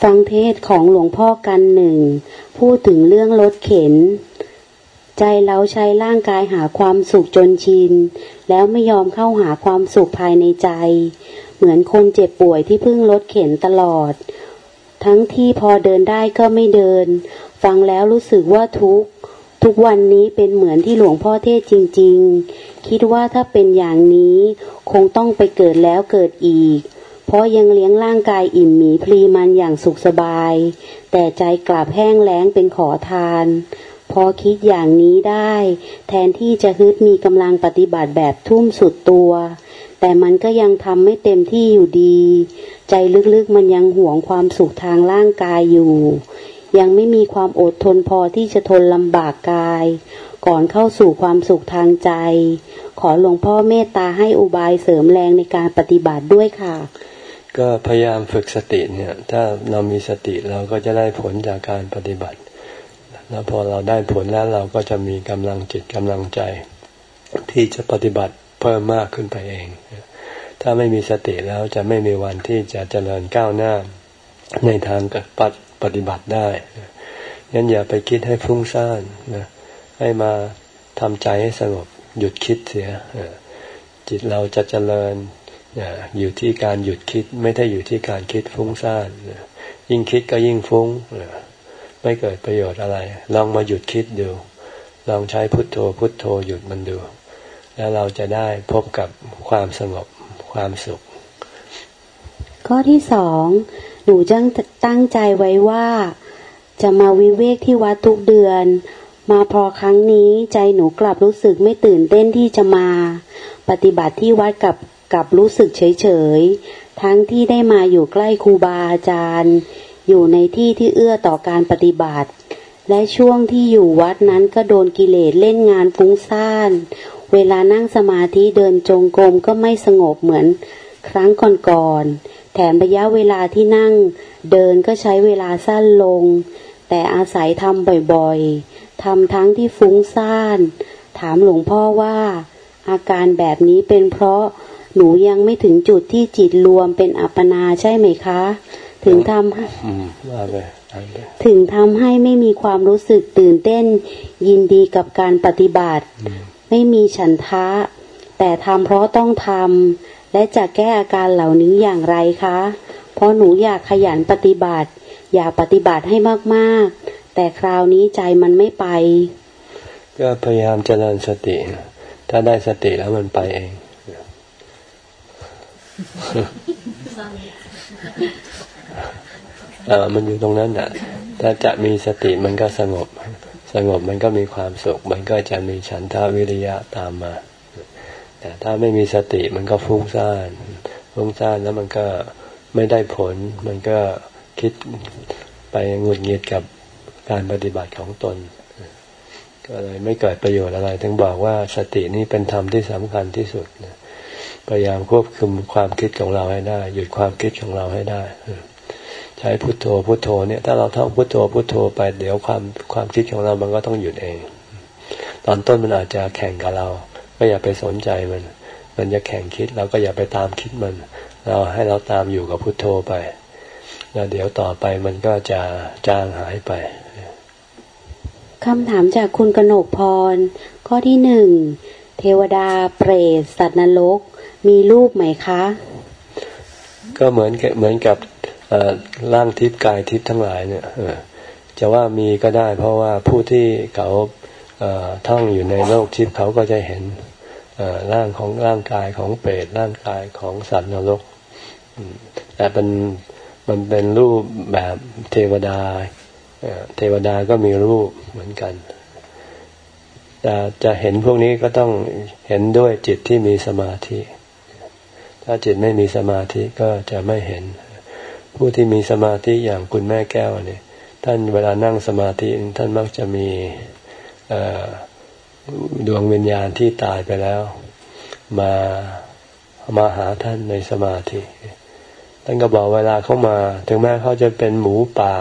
S2: ฟังเทศของหลวงพ่อกันหนึ่งพูดถึงเรื่องรถเข็น ใจเราใช้ร่างกายหาความสุขจนชิน แล้วไม่ยอมเข้าหาความสุขภายในใจ เหมือนคนเจ็บป่วยที่พึ่งรถเข็นตลอด ทั้งที่พอเดินได้ก็ไม่เดิน ฟังแล้วรู้สึกว่าทุกทุกวันนี้เป็นเหมือนที่หลวงพ่อเทศจริง ๆ คิดว่าถ้าเป็นอย่างนี้คงต้องไปเกิดแล้วเกิดอีก เพราะยังเลี้ยงร่างกายอิ่มหมีพลีมันอย่างสุขสบาย แต่ใจกลับแห้งแล้งเป็นขอทานพอคิดอย่างนี้ได้ แทนที่จะฮึดมีกำลังปฏิบัติแบบทุ่มสุดตัว แต่มันก็ยังทำไม่เต็มที่อยู่ดี ใจลึกๆมันยังหวงความสุขทางร่างกายอยู่ ยังไม่มีความอดทนพอที่จะทนลำบากกาย ก่อนเข้าสู่ความสุขทางใจ ขอหลวงพ่อเมตตาให้อุบายเสริมแรงในการปฏิบัติด้วยค่ะ
S1: ก็พยายามฝึกสติเนี่ย ถ้าเรามีสติเราก็จะได้ผลจากการปฏิบัติ แล้วพอเราได้ผลแล้วเราก็จะมีกำลังจิตกำลังใจ ที่จะปฏิบัติ พิ่มมากขึ้นไปเอง ถ้าไม่มีสติแล้วจะไม่มีวันที่จะเจริญก้าวหน้า ในทางปฏิบัติได้ยันอย่าไปคิดให้ฟุ้งซ่านนะให้มาทำใจให้สงบหยุดคิดเสียจิตเราจะเจริญอยู่ที่การหยุดคิดไม่ได้อยู่ที่การคิดฟุ้งซ่านยิ่งคิดก็ยิ่งฟุ้งไม่เกิดประโยชน์อะไร ลองมาหยุดคิดดู ลองใช้พุทโธพุทโธหยุดมันดู แล้วเราจะได้พบกับความสงบความสุข
S2: ข้อที่สองหนูจังตั้งใจไว้ว่า จะมาวิเวกที่วัดทุกเดือน มาพอครั้งนี้ใจหนูกลับรู้สึกไม่ตื่นเต้นที่จะมา ปฏิบัติที่วัดกับกับรู้สึกเฉยๆทั้งที่ได้มาอยู่ใกล้ครูบาอาจารย์ อยู่ในที่ที่เอื้อต่อการปฏิบัติ และช่วงที่อยู่วัดนั้นก็โดนกิเลสเล่นงานฟุ้งซ่าน เวลานั่งสมาธิเดินจงกรมก็ไม่สงบเหมือนครั้งก่อนๆ แถมระยะเวลาที่นั่งเดินก็ใช้เวลาสั้นลง แต่อาศัยทำบ่อยๆ ทำทั้งที่ฟุ้งซ่าน ถามหลวงพ่อว่า อาการแบบนี้เป็นเพราะหนูยังไม่ถึงจุดที่จิตรวมเป็นอัปปนาใช่ไหมคะ ถึงทำ
S1: ว่าไป
S2: ถึงทำให้ไม่มีความรู้สึกตื่นเต้น ยินดีกับการปฏิบัติ ไม่มีฉันทะ แต่ทำเพราะต้องทำและจะแก้อาการเหล่านี้อย่างไรคะ เพราะหนูอยากขยันปฏิบัติ อยากปฏิบัติให้มาก ๆ แต่คราวนี้ใจมันไม่ไป
S1: ก็พยายามเจริญสติ ถ้าได้สติแล้วมันไปเองเออมันอยู่ตรงนั้นน่ะ ถ้าจะมีสติมันก็สงบ สงบมันก็มีความสุข มันก็จะมีฉันทาวิริยะตามมาแต่ถ้าไม่มีสติมันก็ฟุ้งซ่านฟุ้งซ่านแล้วมันก็ไม่ได้ผล มันก็คิดไปหงุดหงิดกับการปฏิบัติของตน ก็เลยไม่เกิดประโยชน์อะไรถึงบอกว่าสตินี้เป็นธรรมที่สำคัญที่สุดพยายามควบคุมความคิดของเราให้ได้ หยุดความคิดของเราให้ได้ ช้พุทโธพุทโธเนี่ยถ้าเราท่องพุทโธพุทโธไปเดี๋ยวความความคิดของเรามันก็ต้องหยุดเอง ตอนต้นมันอาจจะแข่งกับเรา ก็อย่าไปสนใจมัน มันจะแข่งคิดเราก็อย่าไปตามคิดมัน เราให้เราตามอยู่กับพุทโธไป แล้วเดี๋ยวต่อไปมันก็จะจางหายไป
S2: คำถามจากคุณกนกพร ข้อที่หนึ่งเทวดาเปรตสัตว์นรกมีรูปไหมคะ
S1: ก็เหมือนเหมือนกับ ร่างทิพย์กายทิพย์ทั้งหลายเนี่ยจะว่ามีก็ได้ เพราะว่าผู้ที่เขาท่องอยู่ในโลกทิพย์เขาก็จะเห็นร่างของร่างกายของเปรตร่างกายของสัตว์นรกแต่เป็นมันเป็นรูปแบบเทวดาเทวดาก็มีรูปเหมือนกันจะจะเห็นพวกนี้ก็ต้องเห็นด้วยจิตที่มีสมาธิ ถ้าจิตไม่มีสมาธิก็จะไม่เห็น ผู้ที่มีสมาธิอย่างคุณแม่แก้วเนี่ย ท่านเวลานั่งสมาธิท่านมักจะมีดวงวิญญาณที่ตายไปแล้ว มามาหาท่านในสมาธิท่านก็บอกเวลาเขามา ถึงแม้เขาจะเป็นหมูป่า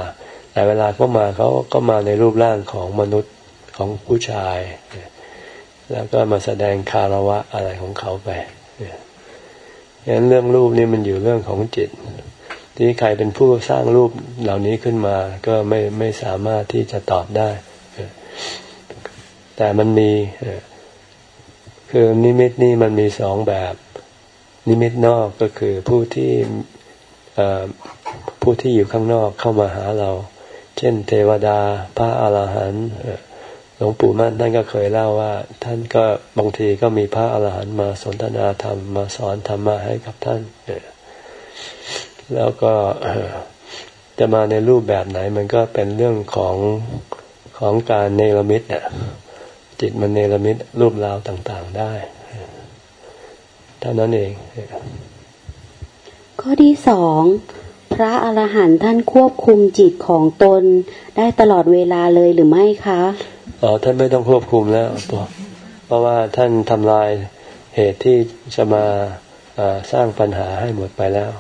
S1: แต่เวลาเขามาเขาก็มาในรูปร่างของมนุษย์ของผู้ชาย แล้วก็มาแสดงคารวะอะไรของเขาไปอย่างนั้นเรื่องรูปนี่มันอยู่เรื่องของจิต ที่ใครเป็นผู้สร้างรูปเหล่านี้ขึ้นมา ก็ไม่ไม่สามารถที่จะตอบได้ แต่มันมี คือนิมิตนี่มันมีสองแบบ นิมิตนอกก็คือผู้ที่ผู้ที่อยู่ข้างนอกเข้ามาหาเรา เช่น เทวดา พระอาหารหันต์หลวงปู่มั่นท่านก็เคยเล่าว่า ท่านก็บางทีก็มีพระอาหารหันต์มาสนทนาธรรมมาสอนธรรมะให้กับท่าน แล้วก็จะมาในรูปแบบไหน มันก็เป็นเรื่องของของการเนรมิตเนี่ยจิตมันเนรมิตรูปราวต่างๆได้เท่านั้นเอง
S2: ข้อที่สองพระอรหันต์ท่านควบคุมจิตของตนได้ตลอดเวลาเลยหรือไม่คะ
S1: อ๋อท่านไม่ต้องควบคุมแล้ว เพราะว่าท่านทำลายเหตุที่จะมาสร้างปัญหาให้หมดไปแล้ว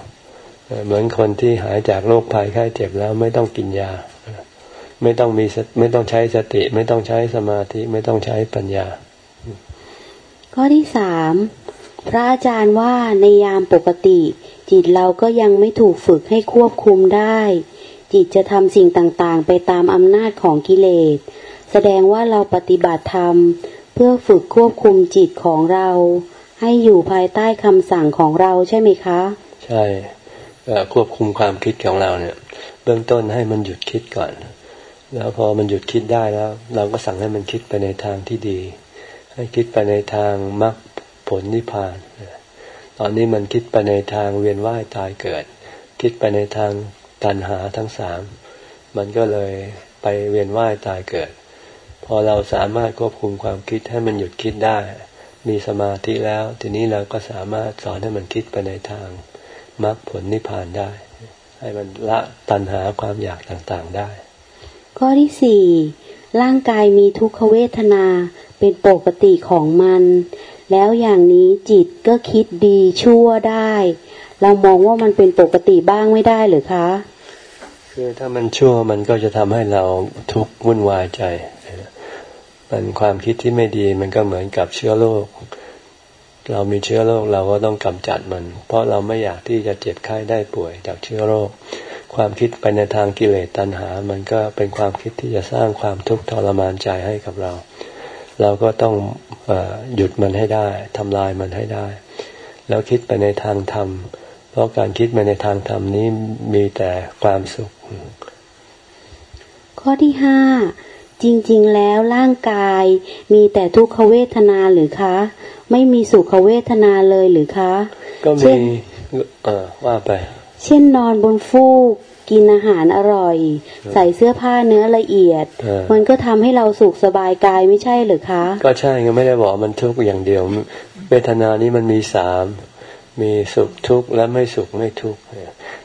S1: เหมือนคนที่หายจากโรคภัยไข้เจ็บแล้วไม่ต้องกินยา ไม่ต้องมีไม่ต้องใช้สติ ไม่ต้องใช้สมาธิไม่ต้องใช้ปัญญา
S2: ข้อที่สามพระอาจารย์ว่าในยามปกติ จิตเราก็ยังไม่ถูกฝึกให้ควบคุมได้ จิตจะทำสิ่งต่างๆ ไปตามอำนาจของกิเลส แสดงว่าเราปฏิบัติธรรม เพื่อฝึกควบคุมจิตของเรา ให้อยู่ภายใต้คำสั่งของเราใช่ไหมคะ
S1: ใช่ ควบคุมความคิดของเราเนี่ย เบื้องต้นให้มันหยุดคิดก่อน แล้วพอมันหยุดคิดได้แล้ว เราก็สั่งให้มันคิดไปในทางที่ดี ให้คิดไปในทางมรรคผลนิพพานตอนนี้มันคิดไปในทางเวียนว่ายตายเกิด คิดไปในทางตัณหาทั้งสามมันก็เลยไปเวียนว่ายตายเกิด พอเราสามารถควบคุมความคิดให้มันหยุดคิดได้ มีสมาธิแล้ว ทีนี้เราก็สามารถสอนให้มันคิดไปในทาง มรรคผลนิพพานได้ ให้มันละตัณหาความอยากต่างๆได้
S2: ข้อที่สี่ร่างกายมีทุกขเวทนาเป็นปกติของมัน แล้วอย่างนี้จิตก็คิดดีชั่วได้ เรามองว่ามันเป็นปกติบ้างไม่ได้หรือคะ
S1: คือถ้ามันชั่วมันก็จะทำให้เราทุกข์วุ่นวายใจมันความคิดที่ไม่ดีมันก็เหมือนกับเชื้อโรค เรามีเชื้อโรคเราก็ต้องกำจัดมัน เพราะเราไม่อยากที่จะเจ็บไข้ได้ป่วยจากเชื้อโรค ความคิดไปในทางกิเลสตัณหา มันก็เป็นความคิดที่จะสร้างความทุกข์ทรมานใจให้กับเรา เราก็ต้องอหยุดมันให้ได้ทำลายมันให้ได้ แล้วคิดไปในทางธรรม เพราะการคิดไปในทางธรรมนี้มีแต่ความสุข
S2: ข้อที่ห้าจริง ๆ แล้วร่างกายมีแต่ทุกขเวทนาหรือคะ ไม่มีสุขเวทนาเลยหรือคะ
S1: ก็มีเออว่าไป
S2: เช่นนอนบนฟูก กินอาหารอร่อย ใส่เสื้อผ้าเนื้อละเอียด มันก็ทำให้เราสุขสบายกายไม่ใช่หรือคะ
S1: ก็ใช่ไงไม่ได้บอกมันทุกข์อย่างเดียว เวทนานี้มันมีสามมีสุขทุกข์และไม่สุขไม่ทุกข์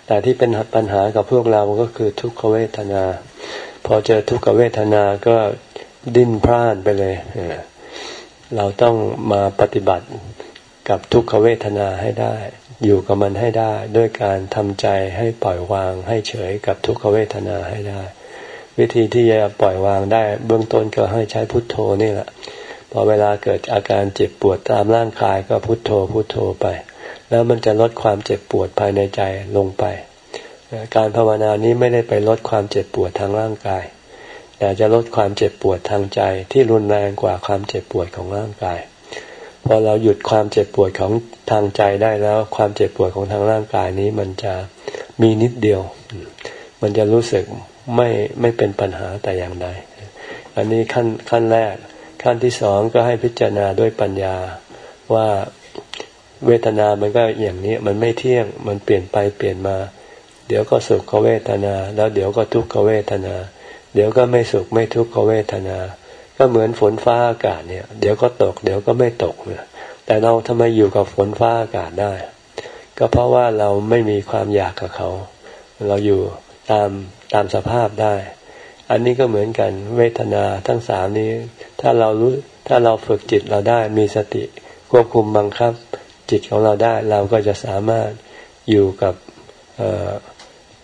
S1: แต่ที่เป็นปัญหากับพวกเราก็คือทุกขเวทนา พอเจอทุกขเวทนาก็ดิ้นพร่านไปเลย เราต้องมาปฏิบัติกับทุกขเวทนาให้ได้ อยู่กับมันให้ได้ ด้วยการทำใจให้ปล่อยวางให้เฉยกับทุกขเวทนาให้ได้ วิธีที่จะปล่อยวางได้ เบื้องต้นก็ให้ใช้พุทโธนี่แหละพอเวลาเกิดอาการเจ็บปวดตามร่างกายก็พุทโธพุทโธไป แล้วมันจะลดความเจ็บปวดภายในใจลงไป การภาวนานี้ไม่ได้ไปลดความเจ็บปวดทางร่างกาย แต่จะลดความเจ็บปวดทางใจที่รุนแรงกว่าความเจ็บปวดของร่างกาย พอเราหยุดความเจ็บปวดของทางใจได้แล้ว ความเจ็บปวดของทางร่างกายนี้มันจะมีนิดเดียว มันจะรู้สึกไม่ไม่เป็นปัญหาแต่อย่างใด อันนี้ขั้นขั้นแรก ขั้นที่สองก็ให้พิจารณาด้วยปัญญาว่าเวทนา มันก็อย่างนี้ มันไม่เที่ยง มันเปลี่ยนไปเปลี่ยนมา เดี๋ยวก็สุขเวทนา แล้วเดี๋ยวก็ทุกขเวทนา เดี๋ยวก็ไม่สุขไม่ทุกขเวทนา ก็เหมือนฝนฟ้าอากาศเนี่ย เดี๋ยวก็ตก เดี๋ยวก็ไม่ตกเนี่ยแต่เราทำไมอยู่กับฝนฟ้าอากาศได้ ก็เพราะว่าเราไม่มีความอยากกับเขา เราอยู่ตามตามสภาพได้ อันนี้ก็เหมือนกันเวทนาทั้งสามนี้ ถ้าเรารู้ถ้าเราฝึกจิตเราได้มีสติควบคุมบังคับ จิตของเราได้เราก็จะสามารถอยู่กับ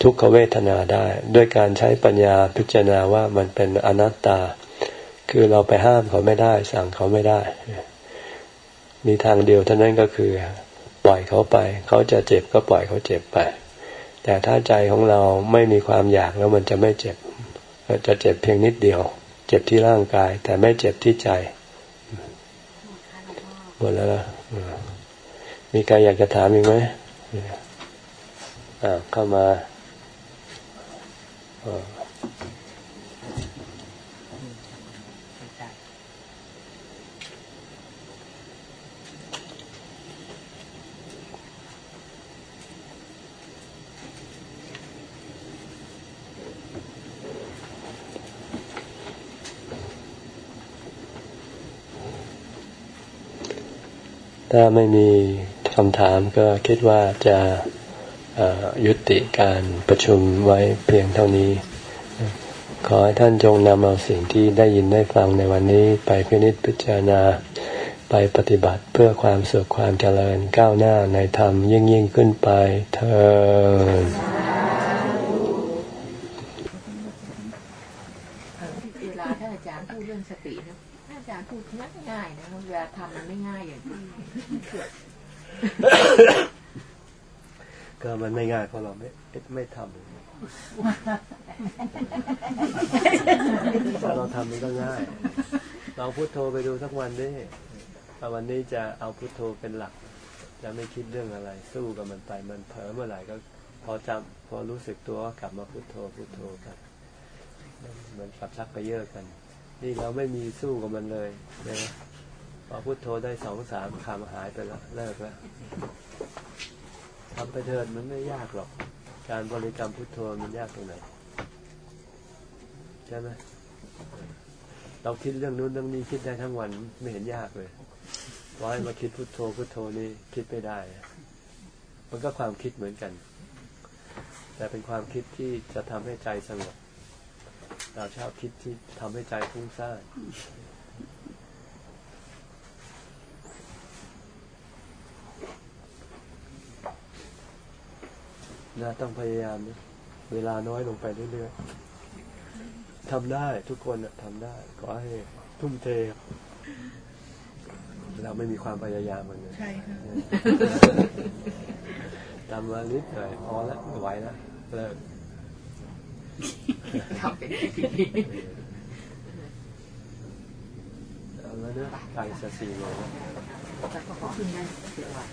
S1: ทุกขเวทนาได้ ด้วยการใช้ปัญญาพิจารณาว่ามันเป็นอนัตตา คือเราไปห้ามเขาไม่ได้ สั่งเขาไม่ได้ มีทางเดียวเท่านั้นก็คือ ปล่อยเขาไป เขาจะเจ็บก็ปล่อยเขาเจ็บไป แต่ถ้าใจของเราไม่มีความอยากแล้วมันจะไม่เจ็บจะเจ็บเพียงนิดเดียว เจ็บที่ร่างกาย แต่ไม่เจ็บที่ใจหมดแล้วมีใครอยากจะถามอีกไหมอ่าเข้ามา ถ้าไม่มีคำถามก็คิดว่าจะ ยุติการประชุมไว้เพียงเท่านี้ ขอให้ท่านจงนำเอาสิ่งที่ได้ยินได้ฟังในวันนี้ไปพินิจพิจารณาไปปฏิบัติเพื่อความสุขความเจริญก้าวหน้าในธรรมยิ่งยิ่งขึ้นไปเธอ
S3: เวลาท่านอาจารย์พูดเรื่องสตินะอาจารย์พูดง่ายๆนะเวลาทำมันไม่ง่ายอย่างที่
S1: ก็ มันไม่ง่ายเพราะเราไม่ไม่ทำถ้าเราทำมันก็ง่ายลองพุโทโธไปดูสักวันดิวันนี้จะเอาพุโทโธเป็นหลัก จะไม่คิดเรื่องอะไร สู้กับมันไปมันเผลอเมื่อไหร่ก็พอจำพอรู้สึกตัวก็กลับมาพุโทโธพุโทโธกันเหมือนกลับชักไปเยอะกัน นี่เราไม่มีสู้กับมันเลยนะพอพุโทโธได้สองสามคำหายไปแล้วเลิกแล้ว ทำไปเถิดมันไม่ยากหรอก การบริกรรมพุทโธมันยากตรงไหนใช่ไหมเราคิดเรื่องนู้นเรื่องนี้คิดได้ทั้งวันไม่เห็นยากเลยร้อยมาคิดพุทโธพุทโธนี่คิดไม่ได้ มันก็ความคิดเหมือนกัน แต่เป็นความคิดที่จะทำให้ใจสงบเราชอบคิดที่ทำให้ใจฟุ้งซ่าน นะต้องพยายามนะเวลาน้อยลงไปเรื่อยๆทำได้ทุกคนทำได้ ขอให้ทุ่มเท เราไม่มีความพยายามมันเลย
S3: ใช่ค่ะ
S1: ทำมานิดหน่อยพอแล้วไม่ไหวแล้วเลิก
S3: ทำเป็นพิธี
S1: เอาแล้วเนอะใกล้จะสี่โมงแล้ว
S3: แต่ก็ขอขึ้นได้เดี๋ยวว่า